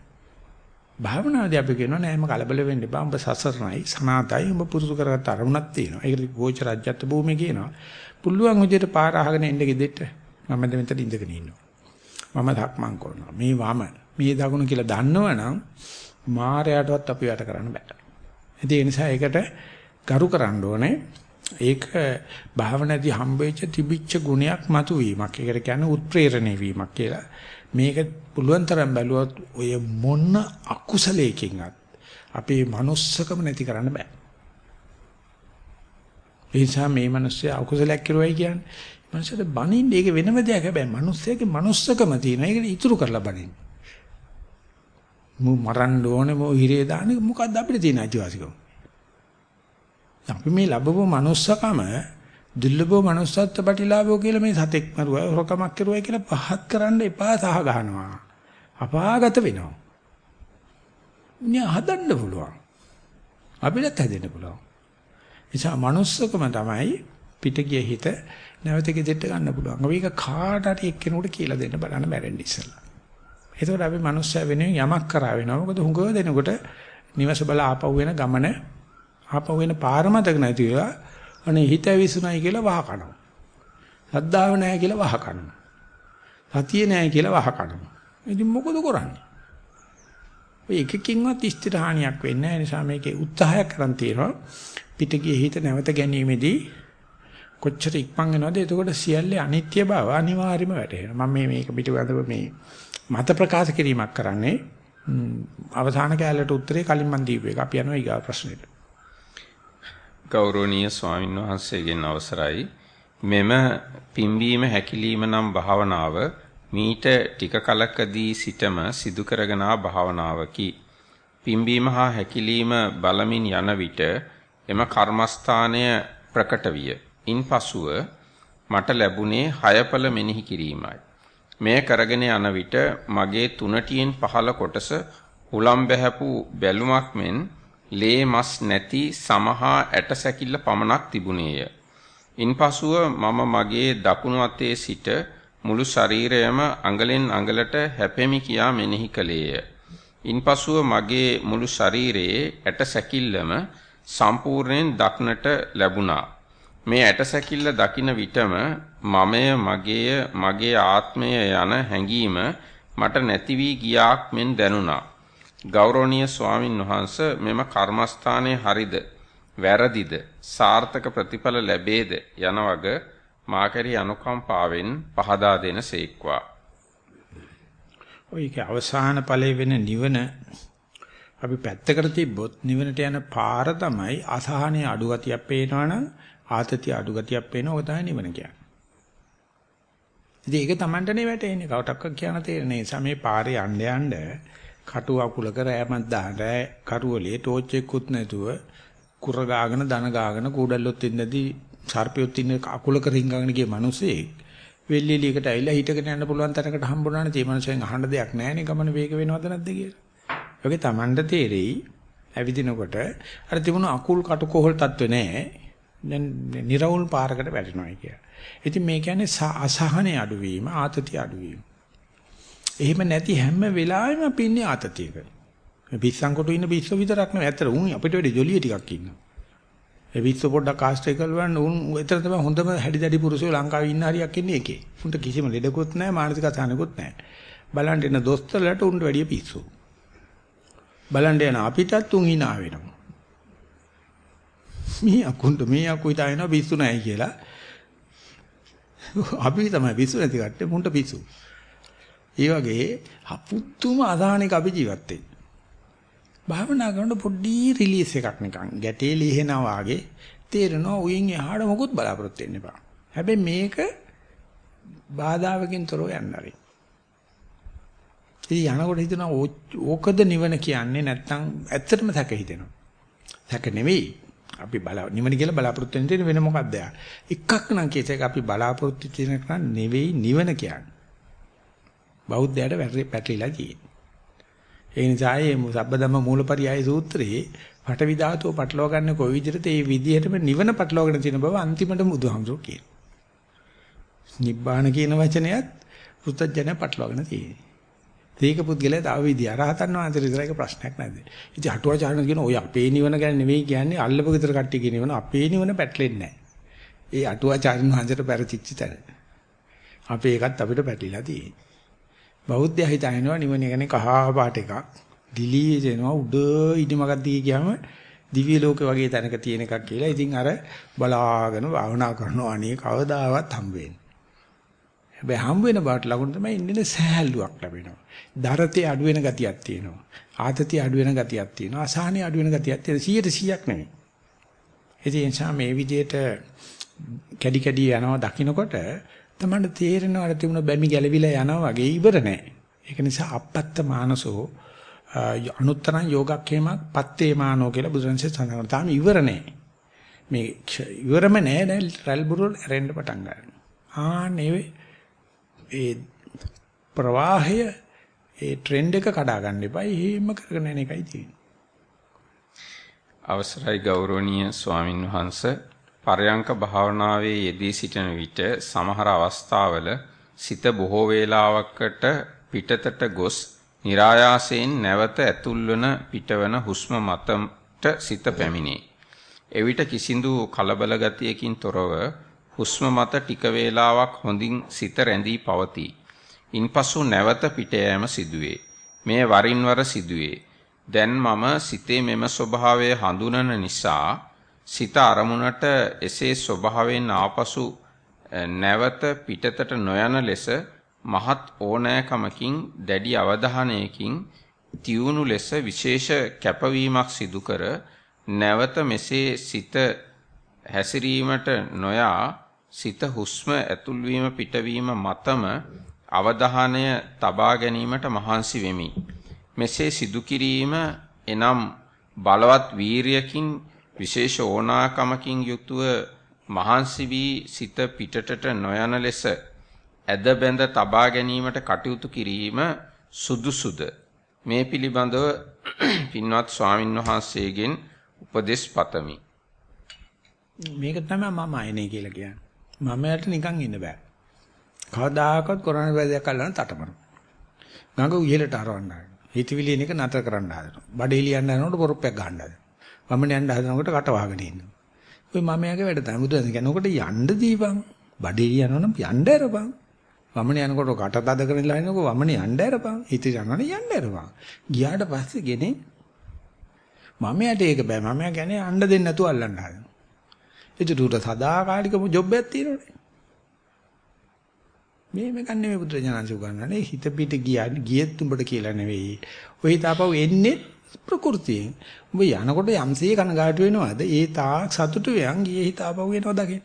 භාවනාවේදී අපි කියනවා නෑ මම කලබල වෙන්න එපා. උඹ සසරණයි, සනාතයි, උඹ පුරුදු කරගත්ත අරමුණක් තියෙනවා. ඒකට ගෝච රජ්‍යත් භූමිය කියනවා. පුළුවන් විදිහට පාර අහගෙන එන්න ගෙදෙට්ට මම මෙතන ඉඳගෙන ඉන්නවා. මම ධක්මං කරනවා. මේ වම මේ දකුණ කියලා දන්නවනම් මායයටවත් අපි යට කරන්න බෑ. ඒ නිසා ඒකට ගරු කරන්න ඕනේ. ඒක භාවනාදී හම්බෙච්ච තිබිච්ච ගුණයක් මතුවීමක්. ඒකට කියන්නේ උත්ප්‍රේරණය වීමක් කියලා. මේක පුළුවන් තරම් බැලුවොත් ඔය මොන අකුසලයකින්වත් අපේ manussකම නැති කරන්න බෑ. ඒ නිසා මේ මිනිස්සු අකුසලයක් කරුවයි කියන්නේ මනුස්සයට බනින්න ඒක වෙනම දෙයක් හැබැයි මනුස්සයාගේ මනුස්සකම තියෙනවා. ඒක ඉතුරු කරලා බනින්න. මු මරන්න ඕනේ මො හිරේ දාන්නේ මොකද්ද අපිට තියෙන අයිතිවාසිකම? අපි මේ ලැබපු මනුස්සකම දුර්ලභව manussත්ත්ව ප්‍රතිලාභෝ කියලා මේ සතෙක් මරුවා හොරකමක් කරුවයි කියලා පහත් කරන්න එපා සහ ගන්නවා. අපාගත වෙනවා. න්යා හදන්න පුළුවන්. අපිටත් හැදෙන්න පුළුවන්. නිසා manussකම තමයි පිටගිය හිත නැවත ගෙදෙට්ට ගන්න පුළුවන්. අපි ඒක කාට හරි එක්කෙනෙකුට කියලා දෙන්න බලන්න මැරෙන්න ඉස්සෙල්ලා. එතකොට අපි මනුස්සය වෙනුවෙන් යමක් කරා වෙනවා. මොකද හුඟව දෙනකොට නිවස බල ආපහු වෙන ගමන ආපහු වෙන පාර මතක නැති වෙලා අනේ හිත ඇවිස්සුණයි කියලා වහ කනවා. සද්ධාව නැහැ කියලා වහ කනවා. සතිය නැහැ කියලා වහ කනවා. ඉතින් මොකද කරන්නේ? ඔය එකකින්වත් ස්ථිර හානියක් වෙන්නේ නැහැ. නිසා මේකේ උත්සාහයක් කරන් තියෙනවා. පිටගියේ හිත නැවත ගැනීමේදී කොච්චර ඉක්මන් වෙනවද? එතකොට සියල්ලේ අනිත්‍ය බව අනිවාර්යයෙන්ම වැටහෙනවා. මම මේ මේක පිටවඳව මේ මත ප්‍රකාශ කිරීමක් කරන්නේ අවසාන කැලලට උත්තරේ කලින් මන් දීපු එක. අපි යනවා ඊගා ප්‍රශ්නෙට. ගෞරවනීය ස්වාමීන් වහන්සේගෙන් අවසරයි. මෙම පිම්බීම හැකිලිම නම් භාවනාව මීට ටික කලකදී සිටම සිදු කරගෙන ආ භාවනාවකි. පිම්බීම හා හැකිලිම බලමින් යන විට එම කර්මස්ථානය ප්‍රකට විය. ඉන්පසුව මට ලැබුණේ හයපල මෙනෙහි කිරීමයි. මෙය කරගෙන යන විට මගේ තුනටියෙන් පහළ කොටස හුලම් බැහැපු බැලුමක් මෙන් ලේ මස් නැති සමහා ඇට සැකිල්ල පමණක් තිබුණේය. ඉන්පසුව මම මගේ දකුණු අතේ සිට මුළු ශරීරයම අඟලෙන් අඟලට හැපෙමි කියා මෙනෙහි කළේය. ඉන්පසුව මගේ මුළු ශරීරයේ ඇට සැකිල්ලම සම්පූර්ණයෙන් දක්නට ලැබුණා. මේ ඇටසැකිල්ල දකින විටම මමය මගේය මගේ ආත්මය යන හැඟීම මට නැති වී ගියාක් මෙන් දැනුණා. ගෞරවනීය ස්වාමින් වහන්ස මෙම කර්මස්ථානයේ හරිද වැරදිද සාර්ථක ප්‍රතිඵල ලැබේද යන වග මාකරි අනුකම්පාවෙන් පහදා දෙන සේක්වා. ඔයක අවසාන ඵලයේ වෙන නිවන අපි පැත්තකට තිබ්බොත් නිවනට යන පාර තමයි අසහනයේ අඩු ගතියක් පේනවනම් ආතතිය අඩු ගතියක් පේනවා. ඔය තමයි නිවන කියන්නේ. ඉතින් ඒක Tamanටනේ වැටෙන්නේ. කවටක්ක කියන තේරෙන්නේ. සමේ පාරේ යන්න යන්න කටු අකුලක රෑමත් දාන කරුවලේ ටෝච් එකකුත් නැතුව කුර ගාගෙන දන ගාගෙන කූඩල්ලොත් ඉඳදී සර්පියොත් ඉන්න අකුලක රින්ගගෙන ගිය මිනිස්සේ වෙල්ලිලියකට ඇවිල්ලා හිටගෙන යන්න පුළුවන් තැනකට හම්බුනානේ තේ මිනිස්සෙන් අහන්න දෙයක් නැහැනේ ගමන වේග වෙනවද නැද්ද කියලා. ඒකේ Tamanට තේරෙයි ඇවිදිනකොට අර තිබුණු අකුල් කටු කොහල් තත්ත්වේ නැහැ. දැන් නිර්වුල් පාරකට වැටෙනවා කියලා. ඉතින් මේ කියන්නේ අසහනේ අඩුවීම, ආතතිය අඩුවීම. එහෙම නැති හැම වෙලාවෙම අපි ඉන්නේ ආතතියක. මේ පිස්සන් කොට ඉන්න පිස්සු විතරක් නෙවෙයි. ඇත්තට උන් අපිට වැඩි ජොලිය ටිකක් ඉන්නවා. ඒ පිස්සු පොඩ්ඩක් ආශ්‍රය කරවන්න උන් එතන තමයි හොඳම හැඩි දැඩි පුරුෂයෝ ලංකාවේ ඉන්න හරියක් ඉන්නේ ඒකේ. උන්ට කිසිම ලෙඩකුත් නැහැ, මානසික අසහනකුත් නැහැ. බලන්න එන දොස්තරලට උන්ට වැඩිය පිස්සු. බලන්න යන අපිටත් උන් hina වෙනවා. මේ අකුන්ට මේ අකු හිතාගෙන පිස්සු නැහැ කියලා. අපි තමයි පිස්සු නැති කට්ටිය මුන්ට පිස්සු. ඒ වගේ පුතුම අසහනික අපි ජීවත් වෙන්නේ. භාවනා කරනකොට පොඩි රිලීස් එකක් නිකන් ගැටේ ලිහෙනා වාගේ තේරෙනවා උයින් එහාට මොකුත් බලාපොරොත්තු වෙන්න එපා. හැබැයි මේක බාධාවකින් තොරව යන්න හරි. ඉතින් යනකොට හිතනවා ඕකද නිවන කියන්නේ නැත්නම් ඇත්තටම සැක හිතෙනවා. සැක නෙවෙයි. අපි බල නිවන කියලා බලාපොරොත්තු වෙන වෙන මොකක්ද යා? එකක් නම් කේස එක අපි බලාපොරොත්තු වෙන එක නෙවෙයි නිවන කියන්නේ. බෞද්ධයාට පැටලිලා තියෙන්නේ. ඒ නිසා මේ සබ්බදම්ම මූලපරියාය සූත්‍රයේ පටවි ධාතුව පටලවා ගන්න කොයි විදිහට ඒ විදිහටම නිවන පටලවාගෙන තියෙන බව අන්තිමට බුදුහාමුදුරුවෝ කියනවා. නිබ්බාන කියන වචනයත් පුත්තජන පටලවාගෙන තියෙන්නේ. තේක පුද්ගලයා තව විදිය අරහතන් වහන්සේ විතරයි ප්‍රශ්නයක් නැද්ද. ඉතින් අටුවාචාර්යන කියන ඔය අපේ නිවන ගැන නෙවෙයි කියන්නේ අල්ලපු විතර කට්ටිය කියන නිවන අපේ නිවන පැටලෙන්නේ නැහැ. ඒ අටුවාචාර්යන වහන්සේට පෙරතිච්ච තැන. අපේ එකත් අපිට පැටලිලා තියෙන්නේ. බෞද්ධය හිතනවා නිවන කියන්නේ කහ පාට එකක්. දිලී දෙනවා උඩ ඉනිමකක් දී ගියාම දිව්‍ය ලෝකේ වගේ තැනක තියෙන එකක් කියලා. ඉතින් අර බලාගෙන භාවනා කරනවා අනේ කවදාවත් හම්බ වෙන්නේ. හැබැයි හම්බ වෙන බාට ලකුණු තමයි ඉන්නේ සෑහලුවක් ලැබෙනවා. දරතේ අඩු වෙන ගතියක් තියෙනවා. ආතතිය අඩු වෙන ගතියක් තියෙනවා. අසහනිය අඩු වෙන ගතියක් තියෙනවා. 100%ක් නෙමෙයි. ඒ නිසා මේ විදිහට කැඩි කැඩි යනවා දකින්නකොට තමයි තේරෙනවා අර තිබුණ බැමි ගැලවිලා යනවා වගේ ඉවර නෑ. ඒක නිසා අපත්ත මානසෝ අනුත්තරං යෝගක්ඛේමක් පත්තේ මානෝ කියලා බුදුරජාණන්සේ සඳහන් කරනවා. තාම ඉවර නෑ. මේ ඉවරම නෑ නෑ රැල් බුරුල් ඇරෙන්න පටන් ගන්නවා. ආ නෙවෙයි ඒ ප්‍රවාහය ඒ ට්‍රෙන්ඩ් එක කඩා ගන්න එපා. එහෙම කරගෙන යන එකයි තියෙන්නේ. අවසරයි ගෞරවනීය ස්වාමින් වහන්සේ පරයන්ක භාවනාවේ යෙදී සිටින විට සමහර අවස්ථාවල සිත බොහෝ වේලාවකට පිටතට ගොස් નિરાයාසයෙන් නැවත ඇතුල්වන පිටවන හුස්ම මතට සිත පැමිණේ. එවිට කිසිදු කලබල ගතියකින් තොරව හුස්ම මත ටික වේලාවක් හොඳින් සිත රැඳී පවතී. ඉන්පසු නැවත පිට යෑම සිදුවේ. මේ වරින් වර සිදුවේ. දැන් මම සිතේ මෙම ස්වභාවය හඳුනන නිසා සිත අරමුණට එසේ ස්වභාවයෙන් ආපසු නැවත පිටතට නොයන ලෙස මහත් ඕනෑකමකින් දැඩි අවධානයකින් තියුණු ලෙස විශේෂ කැපවීමක් සිදු කර නැවත මෙසේ සිත හැසිරීමට නොයා සිත හුස්ම ඇතුල්වීම පිටවීම මතම අවධානය තබා ගැනීමට මහන්සි වෙමි. මෙසේ සිදු කිරීම එනම් බලවත් වීරියකින් විශේෂ ඕනාකමකින් යුතුව මහන්සි වී සිත පිටටට නොයන ලෙස ඇද බැඳ තබා ගැනීමට කටයුතු කිරීම සුදුසුද මේ පිළිබඳව <clears throat> පින්වත් ස්වාමින් වහන්සේගෙන් උපදෙස් පතමි මේක තමයි මම අයනේ කියලා කියන්නේ මම යට නිකන් ඉන්න බෑ. කවදාකවත් කොරෝනා වෛරසයක් අල්ලන තටමන. ගඟ උයලට හරවන්න හදනවා. හිතවිලි එන එක නතර කරන්න හදනවා. බඩේලි යන්න යනකොට පොරොප්පයක් ගහන්න හදනවා. වමන යන්න හදනකොට කට වහගෙන ඉන්නවා. ඔය මම යගේ වැඩ තමයි. බුදුන් කියනකොට යන්න දීපන්. බඩේලි යනවනම් යන්න ඇරපන්. වමන යනකොට කට තද කරලා ඉන්නකො වමන යන්න ඇරපන්. හිත යනවනම් යන්න ඇරපන්. ගියාට පස්සේ ගෙනේ මම යට ඒක බෑ. මම කියන්නේ යන්න දෙන්නේ නැතුව අල්ලන්න හදනවා. ඒකට සදාකාලිකම ජොබ් එකක් තියෙනවනේ. මේ මේකන් නෙමෙයි පුත්‍රජනන්සේ උගන්වන්නේ හිත පිට ගියා ගියෙත් උඹට කියලා නෙවෙයි. ඔය හිතාපව එන්නේ ප්‍රകൃතියෙන්. ඔබ යනකොට යම්සේ කනගාටු වෙනවද? ඒ තා සතුටු වෙයන් ගියේ හිත ආපහු එනවා දකින්න.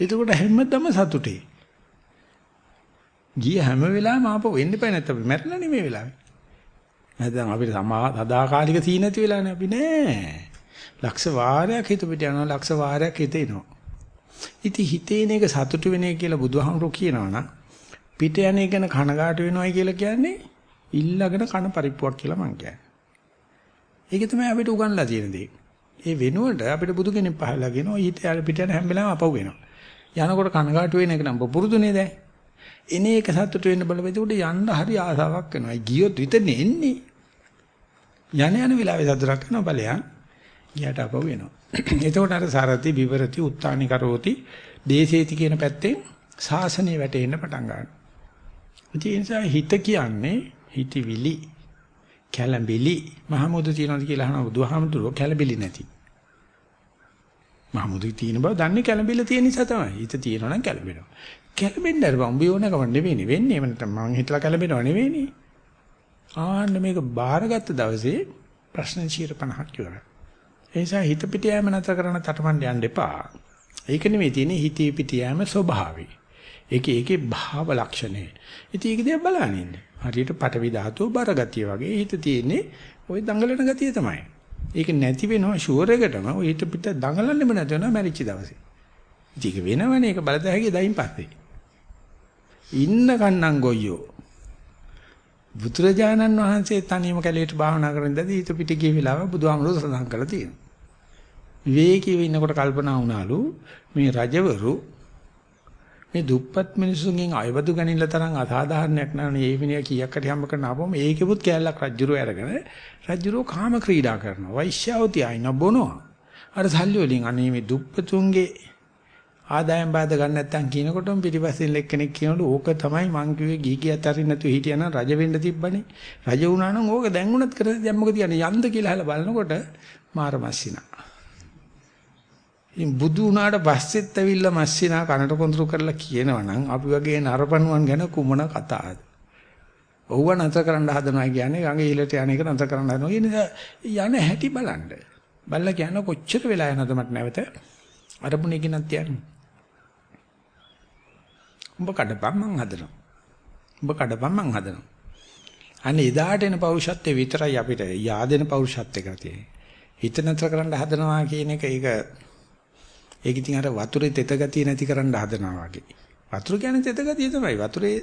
එතකොට හැමදම සතුටේ. ගිය හැම වෙලාවෙම ආපහු වෙන්න එපා නැත්නම් අපි මැරෙලා නෙමෙයි වෙලාවේ. නැත්නම් අපිට සදාකාලික තී නැති වෙලානේ අපි නෑ. ලක්ෂ වාරයක් හිත පිට යනවා ලක්ෂ වාරයක් හිත එනවා. ඉතින් හිතේන එක සතුටු වෙන එක කියලා බුදුහාමුදුරුවෝ කියනවනම් පිට යන එක ගැන කනගාටු වෙනවයි කියලා කියන්නේ ඉල්ලගෙන කන පරිප්පුවක් කියලා මං කියන්නේ. ඒක තමයි අපිට උගන්ලා තියෙන දේ. ඒ වෙනුවට අපිට බුදු කෙනෙක් පහලා කියනවා ඊට පිට යන හැම වෙලාවෙම අපව වෙනවා. යනකොට කනගාටු වෙන එක නම් පුරුදුනේ දැන්. එනේ එක සතුට වෙන්න බලපෙද උඩ යන්න හරි ආසාවක් වෙනවා. ගියොත් විතරනේ එන්නේ. යන යන වෙලාවේ සතුටක් වෙනවා බලයන්. ගියට අපව වෙනවා. <clears throat> එතකොට අර සාරති විවරති උත්තානි කරෝති දේශේති කියන පැත්තෙන් සාසනය වැටෙන්න පටන් ගන්නවා. ඒ නිසා හිත කියන්නේ හිතවිලි කැළඹිලි මහමුදු තියනවාද කියලා අහන බුදුහාමුදුරුවෝ කැළඹිලි නැති. මහමුදු තියෙන බව දන්නේ කැළඹිලා තියෙන නිසා තමයි. හිත තියෙනවා නම් කැළඹෙනවා. කැළඹෙන්න අර උඹ ඕනකම නෙවෙයිනේ වෙන්නේ. එවන තමයි මං හිතලා කැළඹෙනව නෙවෙයිනේ. ආන්න මේක බාරගත්ත දවසේ ප්‍රශ්න 50ක් ඉවරයි. ඒ නිසා හිත පිට යෑම නැතර කරන තටමඬ යන්න එපා. ඒක නෙවෙයි තියෙන්නේ හිතේ පිට යෑම ස්වභාවය. ඒකේ ඒකේ භාව ලක්ෂණය. ඉතින් ඒක දිහා බලන්න ඉන්න. හරියට පටවි ධාතුව බර ගතිය වගේ හිත තියෙන්නේ ওই දඟලන ගතිය තමයි. ඒක නැති වෙනවා ෂුවර් එකටම ඔය හිත පිට දඟලන්නෙම නැති වෙනවා මැරිච්ච දවසේ. ඉතින් ඒක වෙනවනේ ඒක බලතැහැගේ දයින් පස්සේ. ඉන්න කන්නම් ගොයියෝ. බුදුරජාණන් වහන්සේ තනියම කැලේට භාවනා කරන ඉඳදී හිත පිට ගිය වෙලාව බුදුහාමුදුරුවෝ සඳහන් කරලා තියෙනවා. විවේකීව ඉන්නකොට කල්පනා වුණාලු මේ රජවරු මේ දුප්පත් මිනිසුන්ගෙන් අයවදු ගනින්න තරම් අසාධාරණයක් නෑනේ මේ මිනිහා කීයක් හරි හම්බ කරන ආපම ඒකෙපුත් කැලලක් රජ්ජුරෝ අරගෙන රජ්ජුරෝ කාම ක්‍රීඩා කරනවා. වෛශ්‍යාව තියාින බොනවා. අර සල්ලි වලින් අනේ මේ දුප්පතුන්ගේ ආදායම් බාධා ගන්න නැත්තම් කියනකොටම පිටිපස්සෙන් එක්කෙනෙක් කියනලු ඕක තමයි මං කිව්වේ ගිහි ගියත් අරින්න නැතුව හිටියනම් රජ වෙන්න තිබ්බනේ. රජ වුණා නම් ඕක දැන් උනත් කරද දැන් මොකද කියන්නේ? යන්ද කියලා අහලා බලනකොට මාර මස්සිනා ඉතින් බුදු වුණාට පස්සෙත් ඇවිල්ලා මස්සිනා කනට කොඳුරු කරලා කියනවනම් අපි වගේ නරපණුවන් ගැන කුමන කතාවද? ඔව්ව නැතර කරන්න හදනවා කියන්නේ ගඟේ ඉහළට යන එක නැතර කරන්න හදනවා. ඒ නිසා යන හැටි බලන්න. බල්ලා කියන කොච්චර වෙලා යනවද මට නැවත අරමුණේ ගෙනත් යන්නේ. උඹ කඩපම් මං හදනවා. උඹ කඩපම් මං හදනවා. අනේ එදාට එන පෞරුෂත්වයේ විතරයි අපිට yaadෙන පෞරුෂත්වයක තියෙන්නේ. හිත නතර කරන්න හදනවා කියන එක ඒක ඒක ඉතින් අර වතුරේ තෙත ගතිය නැති කරන්න හදනවා වගේ. වතුර කියන්නේ තෙත ගතිය තමයි. වතුරේ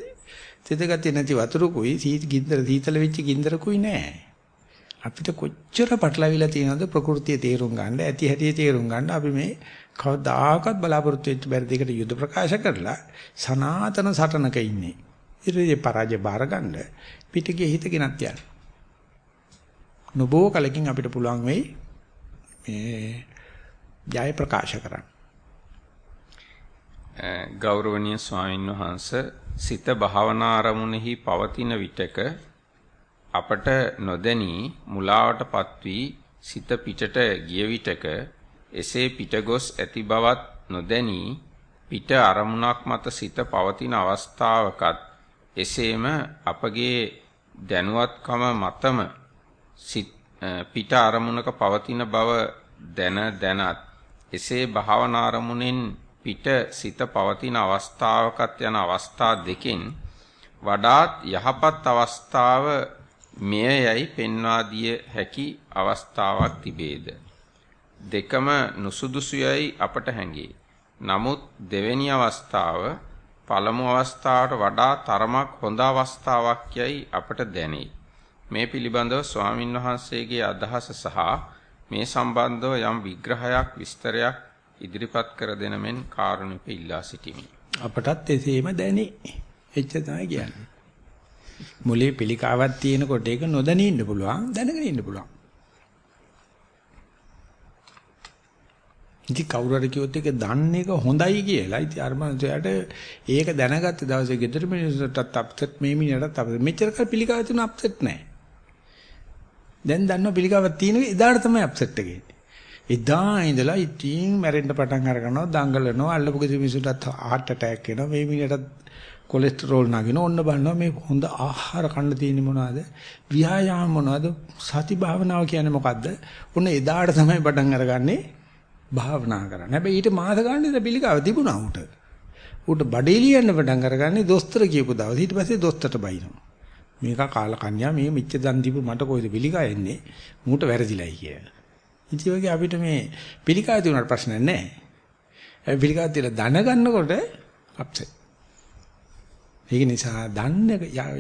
තෙත ගතිය නැති වතුරකුයි සීත ගින්දර සීතල වෙච්ච ගින්දරකුයි නෑ. අපිට කොච්චර පටලවිලා තියෙනවද ප්‍රകൃතිය තේරුම් ගන්න, ඇති හැටි තේරුම් ගන්න අපි මේ කවදාකවත් බලාපොරොත්තු වෙච්ච බැරි දෙයකට යුද ප්‍රකාශ කරලා සනාතන සටනක ඉන්නේ. ඊට පරාජය බාර ගන්න පිටිගේ හිත ගෙනත් යන්න. නොබෝ කලකින් අපිට පුළුවන් වෙයි මේ ජය ප්‍රකාශ කරන්න. ගෞරවනීය ස්වාමින් වහන්සේ සිත භාවනා ආරමුණෙහි පවතින විටක අපට නොදැනී මුලාවටපත් වී සිත පිටට ගිය විටක එසේ පිටගොස් ඇති බවත් නොදැනී පිට අරමුණක් මත සිත පවතින අවස්ථාවකත් එසේම අපගේ දැනුවත්කම මතම පිට අරමුණක පවතින බව දැන දැනත් එසේ භාවනා අරමුණෙන් පිට සිත පවතින අවස්ථාවකත් යන අවස්ථා දෙකෙන් වඩාත් යහපත් අවස්ථාව මෙයයි පෙන්වා දිය හැකි අවස්ථාවක් තිබේද? දෙකම නුසුදුසුයයි අපට හැඟේ. නමුත් දෙවෙනි අවස්ථාව පළමු අවස්ථාවට වඩා තරමක් හොඳ අවස්ථාවක් යයි අපට දැනේ. මේ පිළිබඳව ස්වාමින්වහන්සේගේ අදහස සහ මේ සම්බන්ධව යම් විග්‍රහයක් විස්තරයක් ඉදිරිපත් කර දෙන මෙන් කාරුණික ඉල්ලා සිටිමි. අපටත් එසේම දැනේ. එච්ච තමයි කියන්නේ. මුලේ පිළිකාවක් තියෙනකොට ඒක නොදැනී ඉන්න පුළුවන් දැනගෙන ඉන්න පුළුවන්. ඉතින් කවුරු හරි කිව්වොත් ඒක දන්නේ එක හොඳයි කියලා. ඉතින් අර මනුස්සයාට ඒක දැනගත්ත දවසේ ගෙදර මිනිස්සුන්ටත් අප්සෙට් මේ මිනිහටත් අප්සෙට්. මෙච්චර කල් පිළිකාව තුන අප්සෙට් නැහැ. දැන් දන්නවා පිළිකාවක් තියෙන එදාට තමයි අප්සෙට් එක එන්නේ. එදා ඉඳලා ඉතින් මැරෙන්න පටන් අර ගන්නවා දඟලනවා අල්ලපු ගෙදර මිනිස්සුන්ටත් heart attack එනවා මේ මිනිහටත් කොලෙස්ටරෝල් නගින ඔන්න බලනවා මේ හොඳ ආහාර කන්න තියෙන්නේ මොනවද? ව්‍යායාම මොනවද? සති භාවනාව කියන්නේ මොකද්ද? ඔන්න එදාට තමයි පටන් අරගන්නේ භාවනා කරන්න. හැබැයි ඊට මාස ගානේ පිළිකාව තිබුණා උට. උට බඩේ ලියන්න පටන් අරගන්නේ දොස්තර කියපු දවස්. ඊට පස්සේ දොස්තරට බයිනවා. මේක කාල කන්‍යා මේ මිච්ච දන් දීපු මට කොයිද පිළිකා එන්නේ? මූට වැරදිලයි කියලා. ඉතින් වගේ අපිට මේ පිළිකා තියුණාට ප්‍රශ්න නැහැ. ඒ පිළිකා තියලා දැනගන්නකොට අප්සෙට්. ඒක නිසා දන්න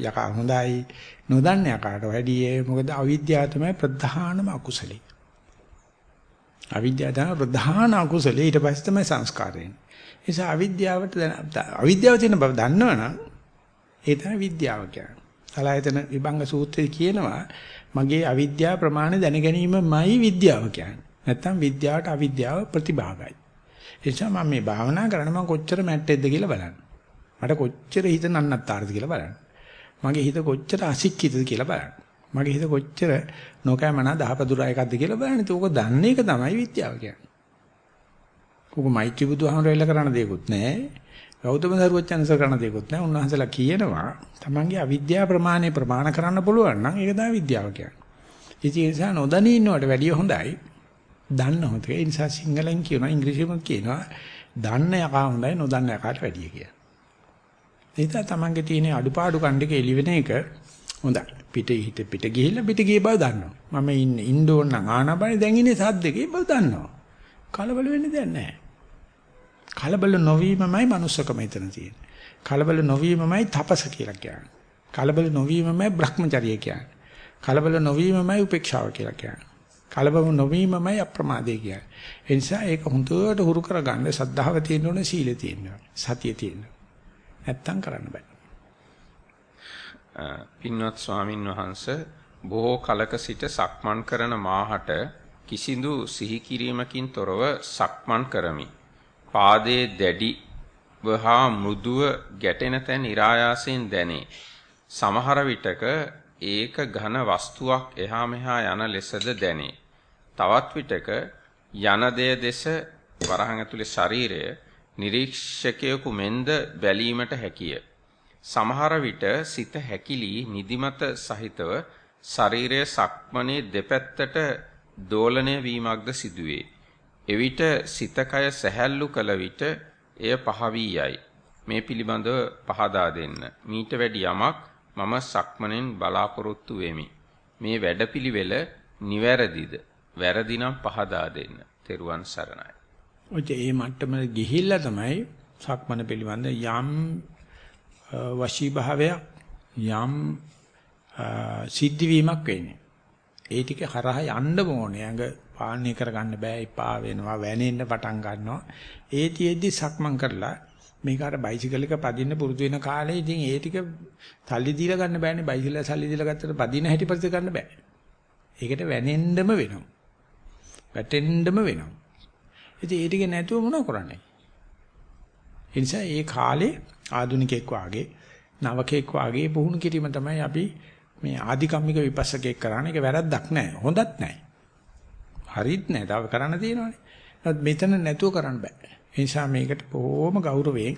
යකා හොඳයි නොදන්න යකාට වැඩිය මොකද අවිද්‍යාව තමයි ප්‍රධානම අකුසලේ. අවිද්‍යාව තමයි ප්‍රධාන අකුසලේ ඊට පස්සේ තමයි සංස්කාරය එන්නේ. ඒ නිසා අවිද්‍යාවට අවිද්‍යාව තියෙන බව දන්නවනම් ඒ තමයි විද්‍යාව කියන්නේ. සලායතන විභංග සූත්‍රයේ කියනවා මගේ අවිද්‍යාව ප්‍රමාණය දැන ගැනීමමයි විද්‍යාව කියන්නේ. නැත්තම් විද්‍යාවට අවිද්‍යාව ප්‍රතිභාගයි. ඒ නිසා මම මේ භාවනා කරන මම කොච්චර මැට්ටෙද්ද කියලා බලන්න. මට කොච්චර හිත නන්නත්තාරද කියලා බලන්න. මගේ හිත කොච්චර අසික්කිතද කියලා බලන්න. මගේ හිත කොච්චර නොකෑමනා දහපදුරා එකක්ද කියලා බලන්න. ඒක දන්න එක තමයි විද්‍යාව කියන්නේ. කොක මෛත්‍රී බුදුහාමරෙල්ල කරන දෙයක්වත් නැහැ. ගෞතම සරුවචන්ස කරන දෙයක්වත් නැහැ. උන්වහන්සේලා කියනවා තමන්ගේ අවිද්‍යාව ප්‍රමාණය ප්‍රමාණ කරන්න පුළුවන් නම් ඒක තමයි විද්‍යාව කියන්නේ. ඉතින් ඒ නිසා නොදැනී ඉන්නවට වැඩිය හොඳයි. දන්න හොඳයි. ඒ නිසා සිංහලෙන් කියනවා ඉංග්‍රීසියෙන් කියනවා දන්න යකා හොඳයි නොදන්න යකාට වැඩිය කියලා. ඒක තමන්ගේ තියෙන අඩුපාඩු කණ්ඩක එළිවෙන එක හොඳයි. පිට හිත පිට ගිහිල්ලා පිට ගිය බව දන්නවා. මම ඉන්නේ ඉන්න ඕන නම් ආනබනේ දැන් ඉන්නේ සද්දකේ බව දන්නවා. කලබල වෙන්න දෙයක් නැහැ. කලබල නොවීමමයි manussකම එතන තියෙන්නේ. කලබල නොවීමමයි තපස කියලා කියන්නේ. කලබල නොවීමමයි Brahmacharya කියන්නේ. කලබල නොවීමමයි උපේක්ෂාව කියලා කියන්නේ. කලබල නොවීමමයි අප්‍රමාදය කියන්නේ. ඒ නිසා ඒක හුදුවට හුරු කරගන්න සද්ධාව තියෙන්න ඕනේ සීලය තියෙන්න ඕනේ. සතිය තියෙන්න. නැත්තම් කරන්න බෑ. පින්වත් ස්වාමින් වහන්සේ බොහෝ කලක සිට සක්මන් කරන මාහට කිසිදු සිහි කිරීමකින් තොරව සක්මන් කරමි. පාදයේ දැඩි වහා මෘදුව ගැටෙන තැන් ඉරායාසයෙන් දැනේ. සමහර විටක ඒක ඝන වස්තුවක් එහා මෙහා යන ලෙසද දැනේ. තවත් විටක යන දෙය දෙස වරහන් ඇතුලේ ශරීරය නිරීක්ෂකයෙකු මෙන්ද බැලීමට හැකිය. සමහර විට සිත හැකිලි නිදිමත සහිතව ශරීරයේ සක්මනේ දෙපැත්තට දෝලණය වීමක්ද සිදුවේ. එවිට සිතකය සැහැල්ලු කළ විට එය පහ වී යයි. මේ පිළිබඳව පහදා දෙන්න. මීට වැඩි යමක් මම සක්මනෙන් බලාපොරොත්තු වෙමි. මේ වැඩපිළිවෙල නිවැරදිද? වැරදි නම් පහදා දෙන්න. තෙරුවන් සරණයි. ඔය ඒ මට්ටමට ගිහිල්ලා තමයි සක්මන පිළිබඳ යම් වශී භාවයක් යම් සිද්ධ වීමක් වෙන්නේ. ඒ ටික හරහා යන්න ඕනේ. අඟ පාලනය කරගන්න බෑ. එපා වෙනවා, වැනෙන්න පටන් ගන්නවා. ඒ තියේදී සක්මන් කරලා මේක අර බයිසිකල් එක පදින්න පුරුදු වෙන කාලේ ඉතින් ඒ ටික සල්ලි දීලා ගන්න බෑනේ. බයිසිකල් සල්ලි දීලා ගත්තට පදින හැටි පරිදි ගන්න බෑ. ඒකට වැනෙන්නම වෙනවා. වැටෙන්නම වෙනවා. ඉතින් ඒ ටික නැතුව මොනව කරන්නේ? ඒ නිසා ඒ කාලේ ආදුනිකෙක් වාගේ නවකෙක් වාගේ පුහුණු කිරීම තමයි අපි මේ ආධිකම්මික විපස්සකෙක් කරන්නේ. ඒක වැරද්දක් නෑ. හොඳත් නෑ. හරිත් නෑ. තව කරන්න තියෙනවානේ. නමුත් මෙතන නැතුව කරන්න බෑ. ඒ නිසා මේකට බොහොම ගෞරවයෙන්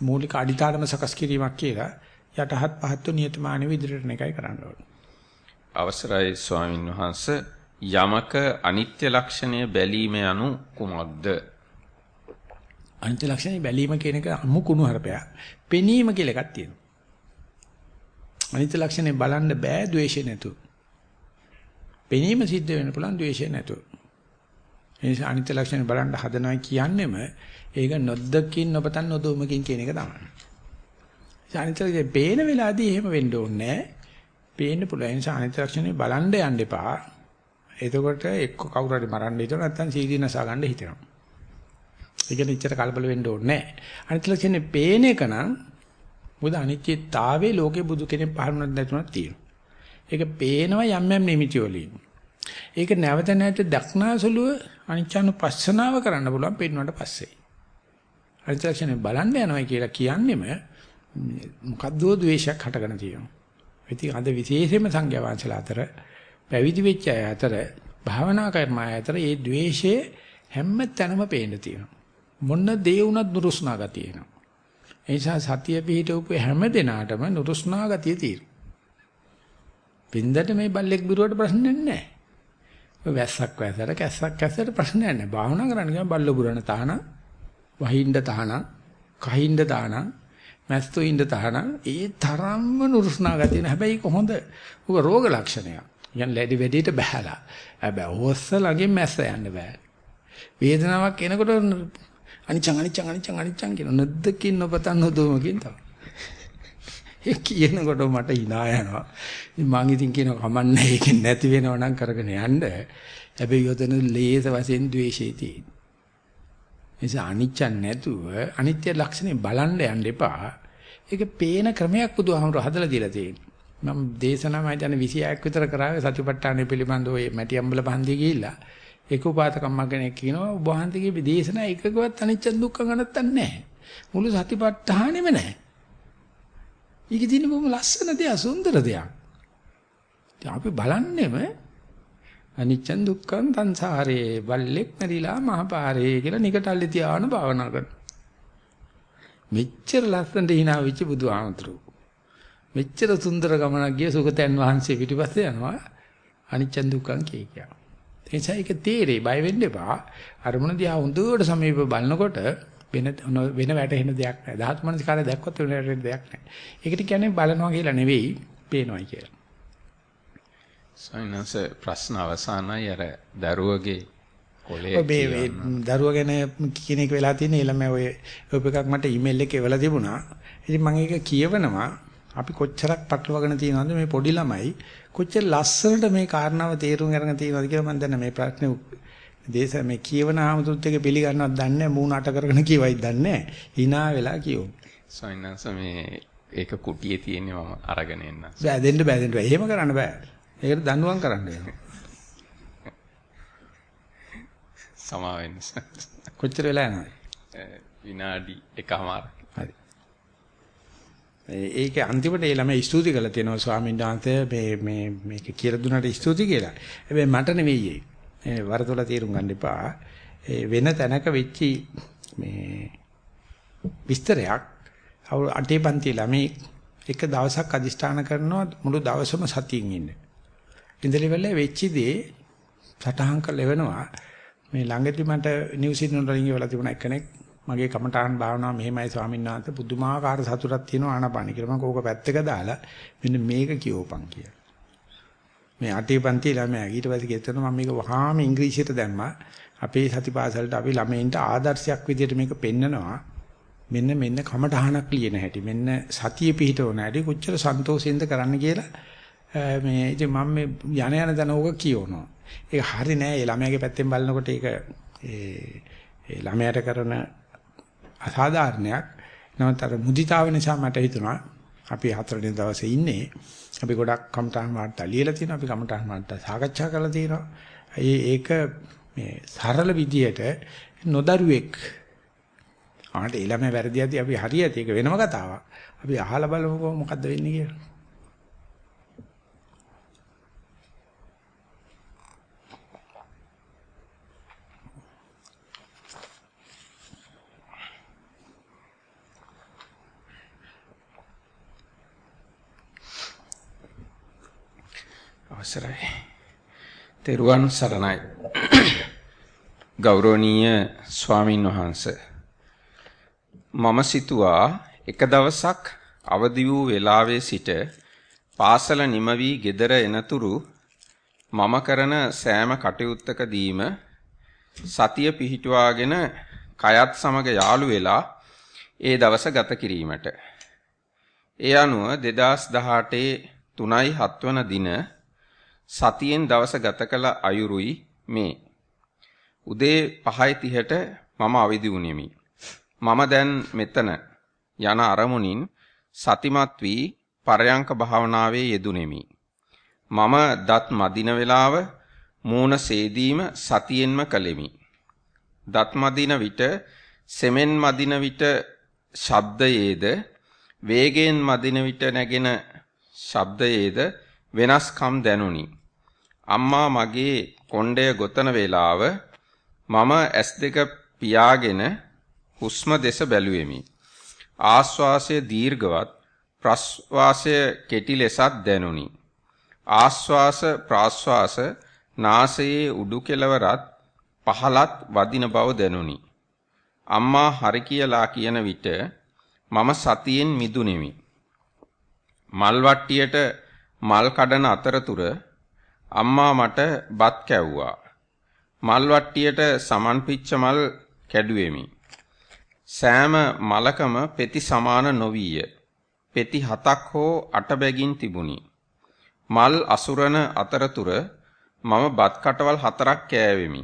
මූලික අඩිතාලම සකස් කිරීමක් කියලා යටහත් පහත්ව නියතමානීව ඉදිරියට එකයි කරන්න ඕනේ. අවසරයි ස්වාමින් වහන්සේ යමක අනිත්‍ය ලක්ෂණය බැලීම යනු කුමක්ද? අනිත්‍ය ලක්ෂණය බැලීම කියන එක අමු කුණු හරපයක්. පෙනීම කියලා එකක් තියෙනවා. අනිත්‍ය ලක්ෂණය බලන්න බෑ ද්වේෂය නැතුව. පෙනීම සිද්ධ වෙන්න පුළුවන් ද්වේෂය නැතුව. ඒ නිසා අනිත්‍ය ලක්ෂණ බලන්න හදනවා කියන්නේම ඒක නොදකින් නොපතන් නොදොමකින් කියන එක තමයි. ඒ අනිත්‍ය ලක්ෂණ පේන වෙලාවදී එහෙම වෙන්න ඕනේ නැහැ. පේන්න පුළුවන්. ඒ නිසා අනිත්‍ය ලක්ෂණේ බලන්න යන්න එපා. එතකොට එක්ක කවුරු හරි මරන්න හිතනවා නැත්නම් සීදී නසා ගන්න හිතෙනවා. ඒක නිතර කලබල වෙන්න ඕනේ නැහැ. අනිත්‍ය ලක්ෂණේ පේන එක නම් මොකද අනිත්‍යතාවයේ ලෝකේ බුදු කෙනෙක් පහළුණක් නැතුණක් තියෙනවා. ඒක පේනවා යම් යම් නිමිති වලින්. ඒක නැවත නැවත දක්නාසුලුව අනිච්චානුපස්සනාව කරන්න පුළුවන් පෙන්වන්නට පස්සේ. අනිත්‍යක්ෂණය බලන්න යනවා කියලා කියන්නේම මොකද්ද ද්වේෂයක් හටගෙන තියෙනවා. ඉතින් අද විශේෂයෙන්ම සංඝයා වහන්සේලා අතර පැවිදි වෙච්ච අය අතර භාවනා කරන අය අතර මේ ද්වේෂයේ හැම තැනම පේන්න තියෙනවා. මොන දේ වුණත් නුරුස්නා ගතිය එනවා. ඒ නිසා සතිය පිහිටවපු හැම දිනාටම නුරුස්නා ගතිය තියෙනවා. පින්දට මේ බල්ලෙක් බිරුවට ප්‍රශ්නයක් නැහැ. වැස්සක් වැසට කැස්සක් කැස්සට ප්‍රශ්නයක් නැහැ. භාවනා කරන්න ගියාම බල්ල බුරණ තහන, වහින්න තහන, කහින්න තහන, මැස්තු ඉන්න තහන ඒ තරම්ම නුරුස්නා ගතිය නෑ. හැබැයි ඒක හොඳ උග රෝග ලක්ෂණයක්. යන් ලැඩි වෙඩියට බහැලා. හැබැයි හොස්ස ළඟින් මැස්ස යන්න බෑ. වේදනාවක් එනකොට අනිච්චං අනිච්චං අනිච්චං අනිච්චං කියන නැද්දකින් නොපතන් නොදොමකින් තමයි. ඒ <laughs> කියනකොට මට hina යනවා. මං ඉතින් කියනවා කමන්නේ ඒකෙන් නැති වෙනව නම් කරගෙන යන්න. හැබැයි යොදන ලේස වශයෙන් ද්වේෂය තියෙන. නිසා අනිච්ච නැතුව අනිත්‍ය ලක්ෂණේ බලන්න යන්න එපා. ඒක පේන ක්‍රමයක් බුදුහාමුදුර හදලා දීලා තියෙනවා. මම දේශනා මම හිතන්නේ 26ක් විතර කරාවේ සතිපට්ඨානෙ පිළිබඳව ඔය මැටි අම්බල පන්තිය ගිහිල්ලා ඒක උපාතකම්ම කෙනෙක් කියනවා ඔබ වහන්සේගේ දේශනා එකකවත් අනිච්ච දුක්ඛ ගණත්තක් නැහැ. මුළු සතිපට්ඨානෙම නැහැ. ඊකේ තියෙන බොහොම ලස්සන දෙයක් සුන්දර දෙයක්. ඉතින් අපි බලන්නෙම අනිච්ච දුක්ඛං සංසාරේ බල්ලෙක් මැරිලා මහපාරේ කියලා නිකටල්ලි තියාන භාවනා කරනවා. මෙච්චර ලස්සනට hina වෙච්ච බුදුහාමුදුරු. මෙච්චර සුන්දර ගමනක් ගිය සුගතයන් වහන්සේ පිටිපස්සේ යනවා අනිච්ච දුක්ඛං කිය කියා. එනිසා ඒක තේරෙයි බය වෙන්න එපා. අරමුණ දිහා හොඳට සමීප බලනකොට වෙන වෙන වැටෙන දෙයක් නැහැ. ධාතු මනසිකාරය දැක්කොත් වෙන වැටෙන දෙයක් නැහැ. ඒකට කියන්නේ බලනවා කියලා නෙවෙයි, පේනවායි කියලා. සයින්ස් ප්‍රශ්න අවසానයි අර දරුවගේ කොලේ ඔබේ දරුවා ගැන කියන එක වෙලා තියෙන ළමයි ඔය ඔප එකක් මට ඊමේල් එකේ එවලා තිබුණා. ඉතින් මම ඒක කියවනවා අපි කොච්චරක් පටලවාගෙන තියෙනවද මේ පොඩි ළමයි කොච්චර ලස්සනට මේ කාරණාව තේරුම් අරගෙන තියෙනවද කියලා මම දන්නේ මේ ප්‍රශ්නේ දේශ මේ කියවන ආමතුත් එක පිළිගන්නවත් දන්නේ නැහැ මූණ අට කරගෙන කියවයිද දන්නේ නැහැ. hina වෙලා කියමු. සයින්ස් මේ ඒක කුටියේ තියෙන්නේ මම අරගෙන එන්න. බෑ දෙන්න බෑ දෙන්න. එහෙම කරන්න බෑ. ඒකට දඬුවම් කරන්න වෙනවා. සමා වෙන්න. කොච්චර වෙලා යනවද? විනාඩි එකමාර. හරි. ඒක අන්තිමට ඒ ළමයි ස්තුති කළා තියෙනවා ස්වාමීන් වහන්සේ මේ මේ මේක කියලා දුන්නාට ස්තුති කියලා. හැබැයි මට නෙවෙයි ඒ. ඒ වරදොල තීරුම් ගන්න එපා. ඒ වෙන තැනක වෙච්චි මේ විස්තරයක් අවුල් අටේ පන්ති ළමයි එක දවසක් අදිෂ්ඨාන කරනවා මුළු දවසම සතියින් ඉන්න. ඉඳලිවල වෙච්ච දේ සටහන් කරලා එවනවා. මේ ළඟදී මට නිව්සීලන්ත වලින් ඉවලා තිබුණ එකෙක් මගේ කමඨාන් භාවනාව මෙහෙමයි ස්වාමීන් වහන්සේ පුදුමාකාර සතුටක් තියෙනවා ආනාපාන කියලා. මම කෝක පැත්තක දාලා මෙන්න මේක කියවපන් කියලා. මේ අටේ පන්ති ළමයා ඊට පස්සේ ගෙතන මම මේක වහාම ඉංග්‍රීසියට දැම්මා. අපේ සතිපාසලට අපි ළමයින්ට ආදර්ශයක් විදිහට මේක පෙන්නනවා. මෙන්න මෙන්න කමඨහනක් ලියන හැටි. මෙන්න සතිය පිහිටවන හැටි කොච්චර සන්තෝෂෙන්ද කරන්න කියලා මේ ඉතින් මම මේ යන යන දන ඕක කියවනවා. ඒක හරි නෑ. ඒ ළමයාගේ පැත්තෙන් බලනකොට ඒක ඒ ඒ ළමයාට කරන අසාධාරණයක්. නමුත් අර මුදිතාව නිසා මට හිතුණා අපි හතරවෙනි දවසේ ඉන්නේ. අපි ගොඩක් කමඨාන් වාර්තා ලියලා තියෙනවා. අපි කමඨාන් වාර්තා සාකච්ඡා කරලා තියෙනවා. ඒ ඒක මේ සරල විදියට නොදරුවෙක් ආට ඊළම වැරදි ඇති අපි හරියට ඒක වෙනම කතාවක්. අපි අහලා බලමුකෝ මොකද්ද වෙන්නේ කියලා. අවසරයි. තෙරුවන් සරණයි. ගෞරවනීය ස්වාමින් වහන්සේ. මම සිතුවා එක දවසක් අවදි වූ වෙලාවේ සිට පාසල නිම වී ගෙදර එනතුරු මම කරන සෑම කටයුත්තකදීම සතිය පිහිටුවාගෙන කයත් සමග යාළු වෙලා ඒ දවස ගත කිරීමට. ඒ අනුව 2018 3යි 7 වන දින සතියෙන් දවස ගත කළ අයුරුයි මේ. උදේ 5:30ට මම අවදි වුනිමි. මම දැන් මෙතන යන අරමුණින් සතිමත් වී පරයන්ක භාවනාවේ යෙදුණෙමි. මම දත් මදින වේලාව මූණ සේදීම සතියෙන්ම කළෙමි. දත් මදින විට සෙමෙන් මදින විට ශබ්දයේද වේගයෙන් මදින විට නැගෙන ශබ්දයේද වෙනස්කම් දැනුනි. අම්මා මගේ කොණ්ඩය ගොතන වේලාව මම S2 පියාගෙන හුස්ම දෙස බැලුවෙමි. ආශ්වාසය දීර්ඝවත් ප්‍රශ්වාසය කෙටි ලෙසත් දැනුනි. ආශ්වාස ප්‍රාශ්වාස නාසයේ උඩු කෙළවරත් පහලත් වදින බව දැනුනි. අම්මා හරි කියලා කියන විට මම සතියෙන් මිදුනේමි. මල් වට්ටියට මල් කඩන අතරතුර අම්මා මට බත් කැව්වා. මල් වට්ටියට සමන් පිච්ච මල් කැඩුවෙමි. සෑම මලකම පෙති සමාන නොවිය. පෙති හතක් හෝ අට බැගින් තිබුණි. මල් අසුරන අතරතුර මම බත් කටවල් හතරක් කෑවෙමි.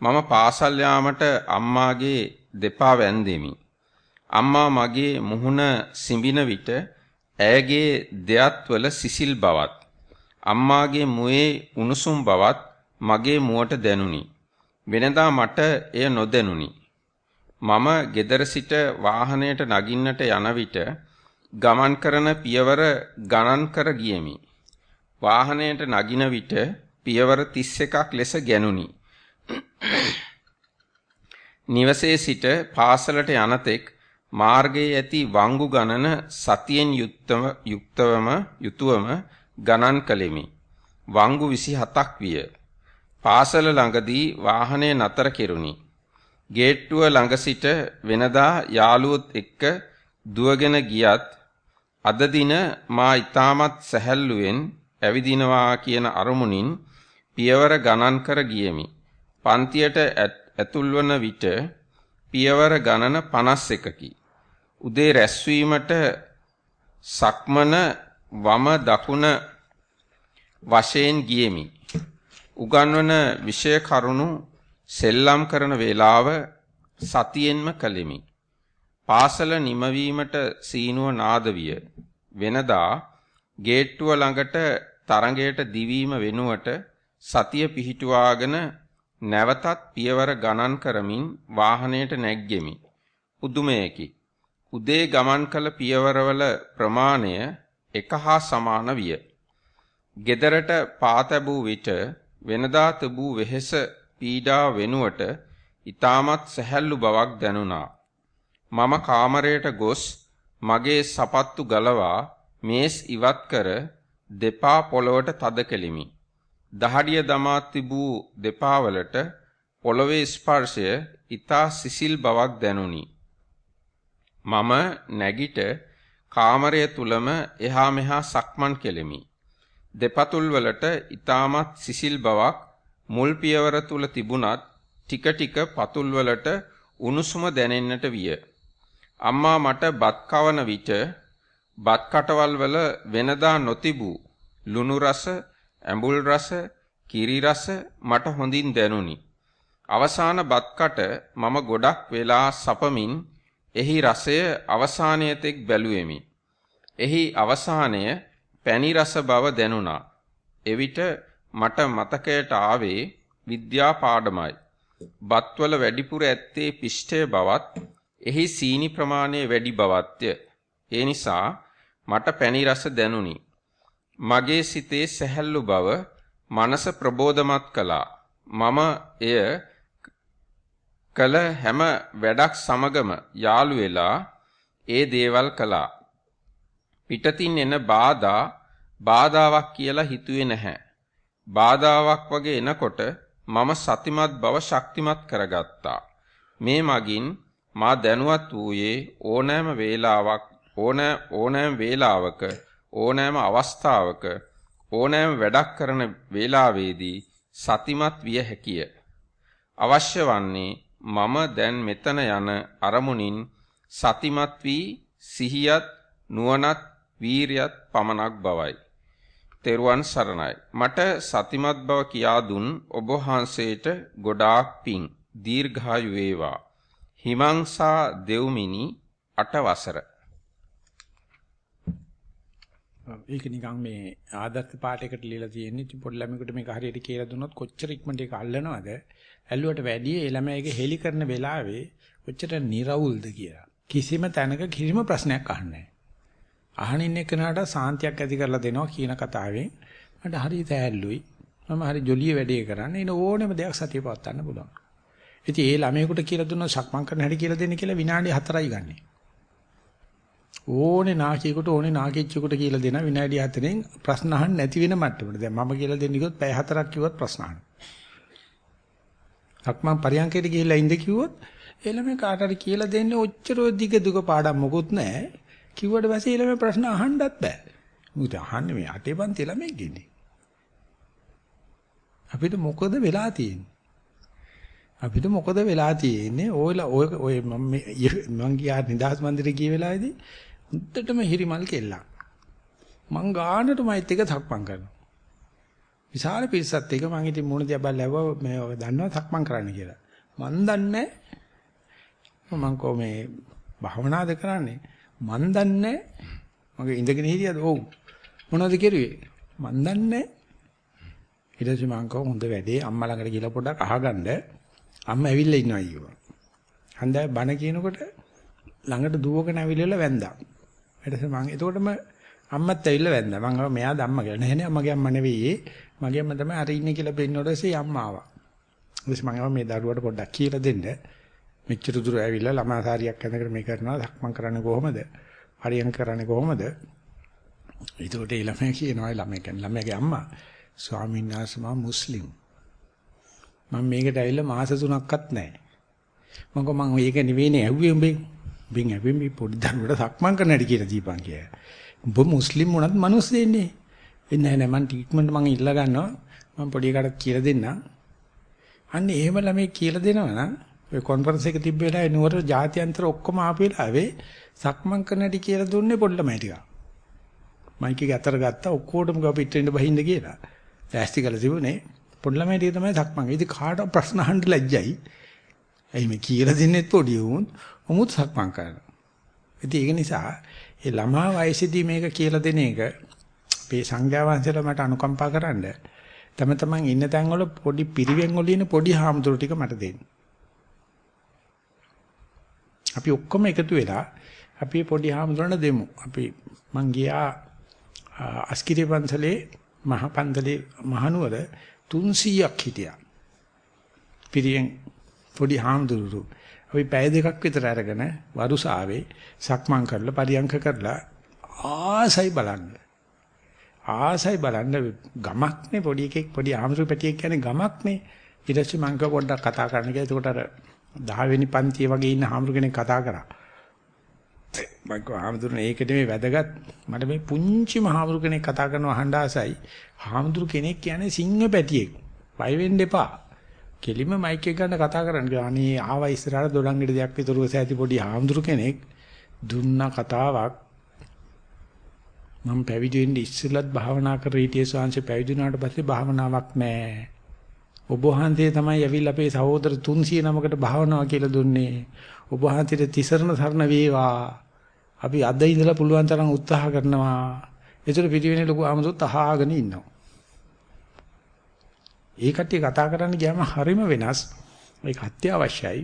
මම පාසල් යාමට අම්මාගේ දෙපා වැන්දෙමි. අම්මා මගේ මුහුණ සිඹින විට ඇයගේ දෙයත්වල සිසිල් බවත් අම්මාගේ මුවේ උණුසුම් බවත් මගේ මුවට දැනුනි. වෙනදා මට එය නොදැනුනි. මම ගෙදර සිට වාහනයට නගින්නට යන විට ගමන් කරන පියවර ගණන් කර ගියෙමි. වාහනයට නගින විට පියවර 31ක් ලෙස ගැනුනි. නිවසේ සිට පාසලට යනතෙක් මාර්ගයේ ඇති වංගු ගණන සතියෙන් යුක්තව යුක්තවම යුතුවම ගණන් කළෙමි. වංගු 27ක් විය. පාසල ළඟදී වාහනය නතර කෙරුණි. ගේට්ටුව ළඟ සිට වෙනදා යාළුවොත් එක්ක දුවගෙන ගියත් අද දින මා ඊටමත් සැහැල්ලුවෙන් ඇවිදිනවා කියන අරමුණින් පියවර ගණන් කර ගියෙමි. පන්තියට ඇතුල්වන විට පියවර ගණන 51කි. උදේ රැස්වීමට සක්මන වම දකුණ වශයෙන් ගියෙමි. උගන්වන විෂය කරුණු සෙල්ලම් කරන වේලාව සතියෙන්ම කළෙමි. පාසල නිමවීමට සීනුව නාද විය. වෙනදා ගේට්ටුව ළඟට තරඟයට දිවීම වෙනුවට සතිය පිහිටුවාගෙන නැවතත් පියවර ගණන් කරමින් වාහනයට නැග්ගෙමි. පුදුමයකි. උදේ ගමන් කළ පියවරවල ප්‍රමාණය එක හා සමාන විය. ගෙදරට පාතැබූ විට වෙනදා තිබූ වෙහෙස පීඩා වෙනුවට ඊටමත් සැහැල්ලු බවක් දැනුණා. මම කාමරයට ගොස් මගේ සපත්තු ගලවා මේස් ඉවත් කර දෙපා පොළවට තද කෙලිමි. දහඩිය දමා තිබූ දෙපා වලට පොළවේ ස්පර්ශය ඊතා සිසිල් බවක් දැනුනි. මම නැගිට කාමරය තුලම එහා මෙහා සක්මන් කෙලෙමි. දෙපතුල් වලට ඊටමත් සිසිල් බවක් මුල් පියවර තුල තිබුණත් ටික ටික පතුල් වලට උණුසුම දැනෙන්නට විය. අම්මා මට බත් කවන විට බත් කටවල් වල වෙනදා නොතිබූ ලුණු රස, ඇඹුල් රස, කිරි රස මට හොඳින් දැනුනි. අවසාන බත් කට මම ගොඩක් වෙලා සපමින් එහි රසය අවසානයේ තෙක් බැලුවෙමි. එහි අවසානය පැණි රස බව දැනුණා. එවිට මට මතකයට ආවේ විද්‍යා පාඩමයි. බත්වල වැඩිපුර ඇත්තේ පිෂ්ඨය බවත් එහි සීනි ප්‍රමාණය වැඩි බවත්ය. ඒ නිසා මට පැණි රස දැනුනි. මගේ සිතේ සැහැල්ලු බව මනස ප්‍රබෝධමත් කළා. මම එය කළ හැම වැඩක් සමගම යාළු වෙලා ඒ දේවල් කළා. පිටතින් එන බාධා බාධාවක් කියලා හිතුවේ නැහැ. බාධාවක් වගේ එනකොට මම සතිමත් බව ශක්තිමත් කරගත්තා. මේ මගින් මා දැනුවත් වූයේ ඕනෑම වේලාවක් ඕනෑ ඕනෑම වේලාවක ඕනෑම අවස්ථාවක ඕනෑම වැඩක් කරන වේලාවේදී සතිමත් විය හැකිය. අවශ්‍ය වන්නේ මම දැන් මෙතන යන අරමුණින් සතිමත් වී සිහියත් නුවණත් වීරියත් පමණක් බවයි. තෙරුවන් සරණයි. මට සතිමත් බව කියා දුන් ඔබ වහන්සේට ගොඩාක් පිං දීර්ඝායු වේවා. හිමංසා දෙව්මිනි 8 වසර. ඒක නිකන් මේ ආදර්ශ පාඩයකට ලියලා තියෙන්නේ. ඉතින් පොඩි ළමයෙකුට මේක හරියට කියලා දුන්නොත් කොච්චර ඉක්මනට ඒක අල්ලනවද? ඇල්ලුවට වැඩිය ඒ ළමයාගේ හෙලි කරන වෙලාවේ කොච්චර නිර්වුල්ද කියලා. කිසිම තැනක කිසිම ප්‍රශ්නයක් අහන්නේ අහනින් එක්කනට සාන්තියක් ඇති කරලා දෙනවා කියන කතාවෙන් මට හරි තෑල්ලුයි. මම හරි ජොලිය වැඩේ කරන්නේ. ඉන ඕනෙම දෙයක් සතිය පවත්වන්න පුළුවන්. ඉතින් ඒ ළමයෙකුට කියලා දුන්නොත් සක්මන් කරන හැටි කියලා දෙන්න කියලා විනාඩි 4යි ගන්නෙ. ඕනේ නාකියෙකුට ඕනේ නාකිච්චෙකුට කියලා දෙන විනාඩි 4න් ප්‍රශ්න අහන්න නැති වෙන මට්ටමට. දැන් මම කියලා දෙන්න කිව්වොත් පැය 4ක් කිව්වොත් ප්‍රශ්න අහනවා. අක්මන් පරියන්කයට ගිහිල්ලා ඉඳ කිව්වොත් එළමේ කාට හරි කියලා දෙන්නේ ඔච්චර දිග දුක පාඩම් මොකුත් නැහැ. කිව්වට පස්සේ එළමේ ප්‍රශ්න අහන්නත් බෑ. මොකද අහන්නේ මේ අටේ පන්ති ළමයි කියන්නේ. අපිට මොකද වෙලා තියෙන්නේ? අපිට මොකද වෙලා තියෙන්නේ? ඔයලා ඔය ඔය මම මං ගියා නිදාස් මන්දිරේ ගිය වෙලාවේදී උන්ටම හිරිමල් කෙල්ලක්. මං ගානටමයිත් එක තක්පම් කරනවා. විශාල පිරිසත් එක මං ඉතින් මොන දිහා බලලා ඇව්වා මේ ඔය දන්නවා තක්පම් කරන්න කියලා. මං දන්නේ මං කො මේ භාවනාද කරන්නේ මං දන්නේ මගේ ඉඳගෙන හිටියද ඔව් මොනවද කරුවේ මං දන්නේ ඊට පස්සේ මං කව හොඳ වැඩේ අම්මා ළඟට ගිහලා පොඩ්ඩක් අහගන්න අම්මා ඇවිල්ලා ඉන්නවා අයියෝ. හන්දෑ බණ කියනකොට ළඟට දුවගෙන ඇවිල්ලා වැන්දා. ඊට පස්සේ මං එතකොටම අම්මත් ඇවිල්ලා වැන්දා. මං අහුවා මෙයාද අම්මා කියලා. නැහැ නෑ මගේ අම්මා නෙවෙයි. මගේ අම්මා තමයි අර ඉන්නේ කියලා පෙන්නකොට පස්සේ අම්මා ආවා. ඊට පස්සේ මං අහුවා මේ දරුවට පොඩ්ඩක් කියලා දෙන්න. මෙච්චර දුර ඇවිල්ලා ළමා සාරියක් ඇඳගෙන මේ කරනවා. සක්මන් කරන්නේ කොහොමද? හරියන් කරන්නේ කොහොමද? ඒකට ඒ ළමයා කියනවා ළමයා කියන්නේ ළමයාගේ අම්මා ස්වාමීන් වහන්සේ මම මුස්ලිම්. මම මේකට ඇවිල්ලා මාස 3ක්වත් නැහැ. මම කො මම මේක නෙවෙයිනේ ඇහුවේ උඹෙන්. උඹෙන් ඇහුවේ මේ පොඩි දරුවට සක්මන් කරන්න හැටි කියලා දීපන් කියලා. උඹ මුස්ලිම් වුණත් මිනිස් දෙන්නේ. එන්නේ නැහැ මම ට්‍රීට්මන්ට් මම ඉල්ල ගන්නවා. මම පොඩි එකාට කියලා දෙන්නම්. අන්න එහෙම ළමයි කියලා දෙනවා නම් ඔය කොන්ෆරන්ස් එක තිබ්බ වෙලාවේ නුවර ජාත්‍යන්තර ඔක්කොම ආපු වෙලාවේ සක්මන් කරන්න හැටි කියලා දුන්නේ පොඩි ළමයි ටික. මයික් එක අතර ගත්තා ඔක්කොටම ගා පිටින් බහින්න කියලා. ඈස්ති කරලා තිබුණේ පොඩි ළමයි ටික තමයි සක්මන්. ඉතින් කාට ප්‍රශ්න අහන්න ලැජ්ජයි. එයි මේ කියලා දෙන්නෙත් පොඩි උන් උමුත් සක්මන් කරනවා. ඉතින් ඒක නිසා ඒ ළමා වයසේදී මේක කියලා දෙන එක අපේ සංඥා වංශයට මට අනුකම්පා කරන්න. තම තමන් ඉන්න තැන්වල පොඩි පිරිවෙන් වල ඉන්න පොඩි හාමුදුරු ටික මට දෙන්න. අපි ඔක්කොම එකතු වෙලා අපි පොඩි හාමුදුරන දෙමු. අපි මං ගියා අස්කිරි පන්සලේ මහ පන්සලේ මහනුවර 300ක් හිටියා. පිරියෙන් පොඩි හාමුදුරුවෝ අපි පැය දෙකක් විතර අරගෙන වරුසාවේ සක්මන් කරලා පරියන්ක කරලා ආසයි බලන්න. ආසයි බලන්න ගමක්නේ පොඩි එකෙක් පොඩි ආමරු පැටියෙක් කියන්නේ ගමක්නේ. ඊට පස්සේ මං පොඩ්ඩක් කතා කරන්න කියලා එතකොට අර 10 වෙනි පන්තියේ වගේ ඉන්න ආමරු කෙනෙක් කතා කරා. මං කව ආමතුරුනේ ඒක නෙමෙයි වැදගත්. මට මේ පුංචිම ආමරු කෙනෙක් කතා කරනවා අහන්න ආසයි. ආමතුරු කෙනෙක් කියන්නේ සිංහ පැටියෙක්. බය වෙන්න එපා. කෙලිම මයික් එක ගන්න කතා කරන්න. අනේ ආවා ඉස්සරහට දොඩංගෙඩ දෙයක් විතරුවස ඇති පොඩි ආමතුරු කෙනෙක් දුන්න කතාවක් මම පැවිදි වෙන්න ඉස්සෙල්ලත් භාවනා කර හිටියේ ස්වාංශේ පැවිදි වුණාට පස්සේ භාවනාවක් නැහැ. ඔබ වහන්සේ තමයි ඇවිල්ලා අපේ සහෝදර 300 නමකට භාවනාව කියලා දුන්නේ. ඔබ වහන්සේට තිසරණ සරණ වේවා. අපි අද ඉඳලා පුළුවන් තරම් උත්සාහ කරනවා. ඒතර පිටිවෙනේ ලොකු ආමතුත් අහාගෙන ඉන්නවා. ඒ කට්ටිය කතා කරන්න ගියාම හරිම වෙනස්. ඒක අත්‍යවශ්‍යයි.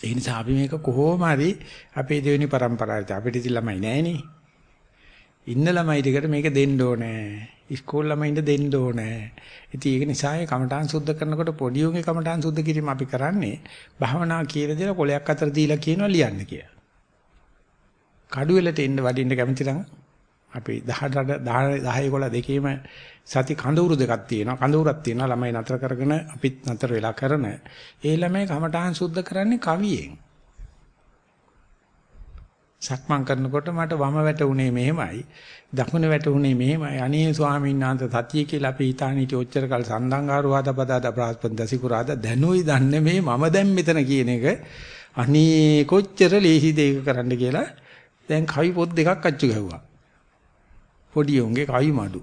ඒ නිසා අපි මේක කොහොම හරි අපේ දෙවෙනි પરම්පරාවට අපිට ඉති ළමයි නෑනේ. ඉන්න ළමයි ටිකට මේක දෙන්න ඕනේ. ඉස්කෝල ළමයින්ට දෙන්න ඕනේ. ඉතින් ඒක නිසා ඒ කමඨාන් සුද්ධ කරනකොට පොඩි උන්ගේ කමඨාන් සුද්ධ කිරීම අපි කරන්නේ භාවනා කියලා දෙලා කොලයක් අතර දීලා කියනවා ලියන්න කියලා. කඩුවෙලට එන්න වඩින්න කැමති නම් අපි 10 10 11 දෙකේම සති කඳවුරු දෙකක් තියෙනවා කඳවුරක් තියෙනවා ළමයි නතර කරගෙන අපිත් නතර වෙලා කරන ඒ ළමයි කමඨාන් සුද්ධ කරන්නේ කවියෙන් සක්මන් කරනකොට මට වම වැටුනේ මෙහෙමයි දකුණ වැටුනේ මෙහෙමයි අනේ ස්වාමීන් වහන්සේ සතිය කියලා අපි හිතාන හිටිය ඔච්චර කල් සන්දංගාරු ආදපදාද ප්‍රාස්පන්ද සිකුරාද දැනුයි දන්නේ මේ මම දැන් මෙතන කියන එක අනේ කොච්චර ලේසිද ඒක කරන්න කියලා දැන් කවි පොත් දෙකක් අච්චු ගැහුවා පොඩි උන්ගේ කවි මඩු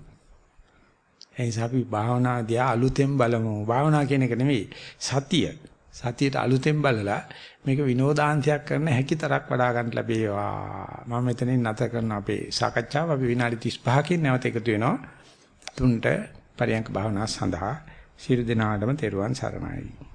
එනිසා අපි භාවනා දිහා අලුතෙන් බලමු. භාවනා කියන එක නෙමෙයි සතිය. සතියට අලුතෙන් බලලා මේක විනෝදාංශයක් කරන හැකි තරක් වඩා ගන්න ලැබේවා. මම මෙතනින් නැත කරන අපේ සාකච්ඡාව අපි විනාඩි 35කින් නැවත එකතු වෙනවා. තුන්ට පරියන්ක භාවනාව සඳහා ශිරු දිනාඩම තෙරුවන් සරණයි.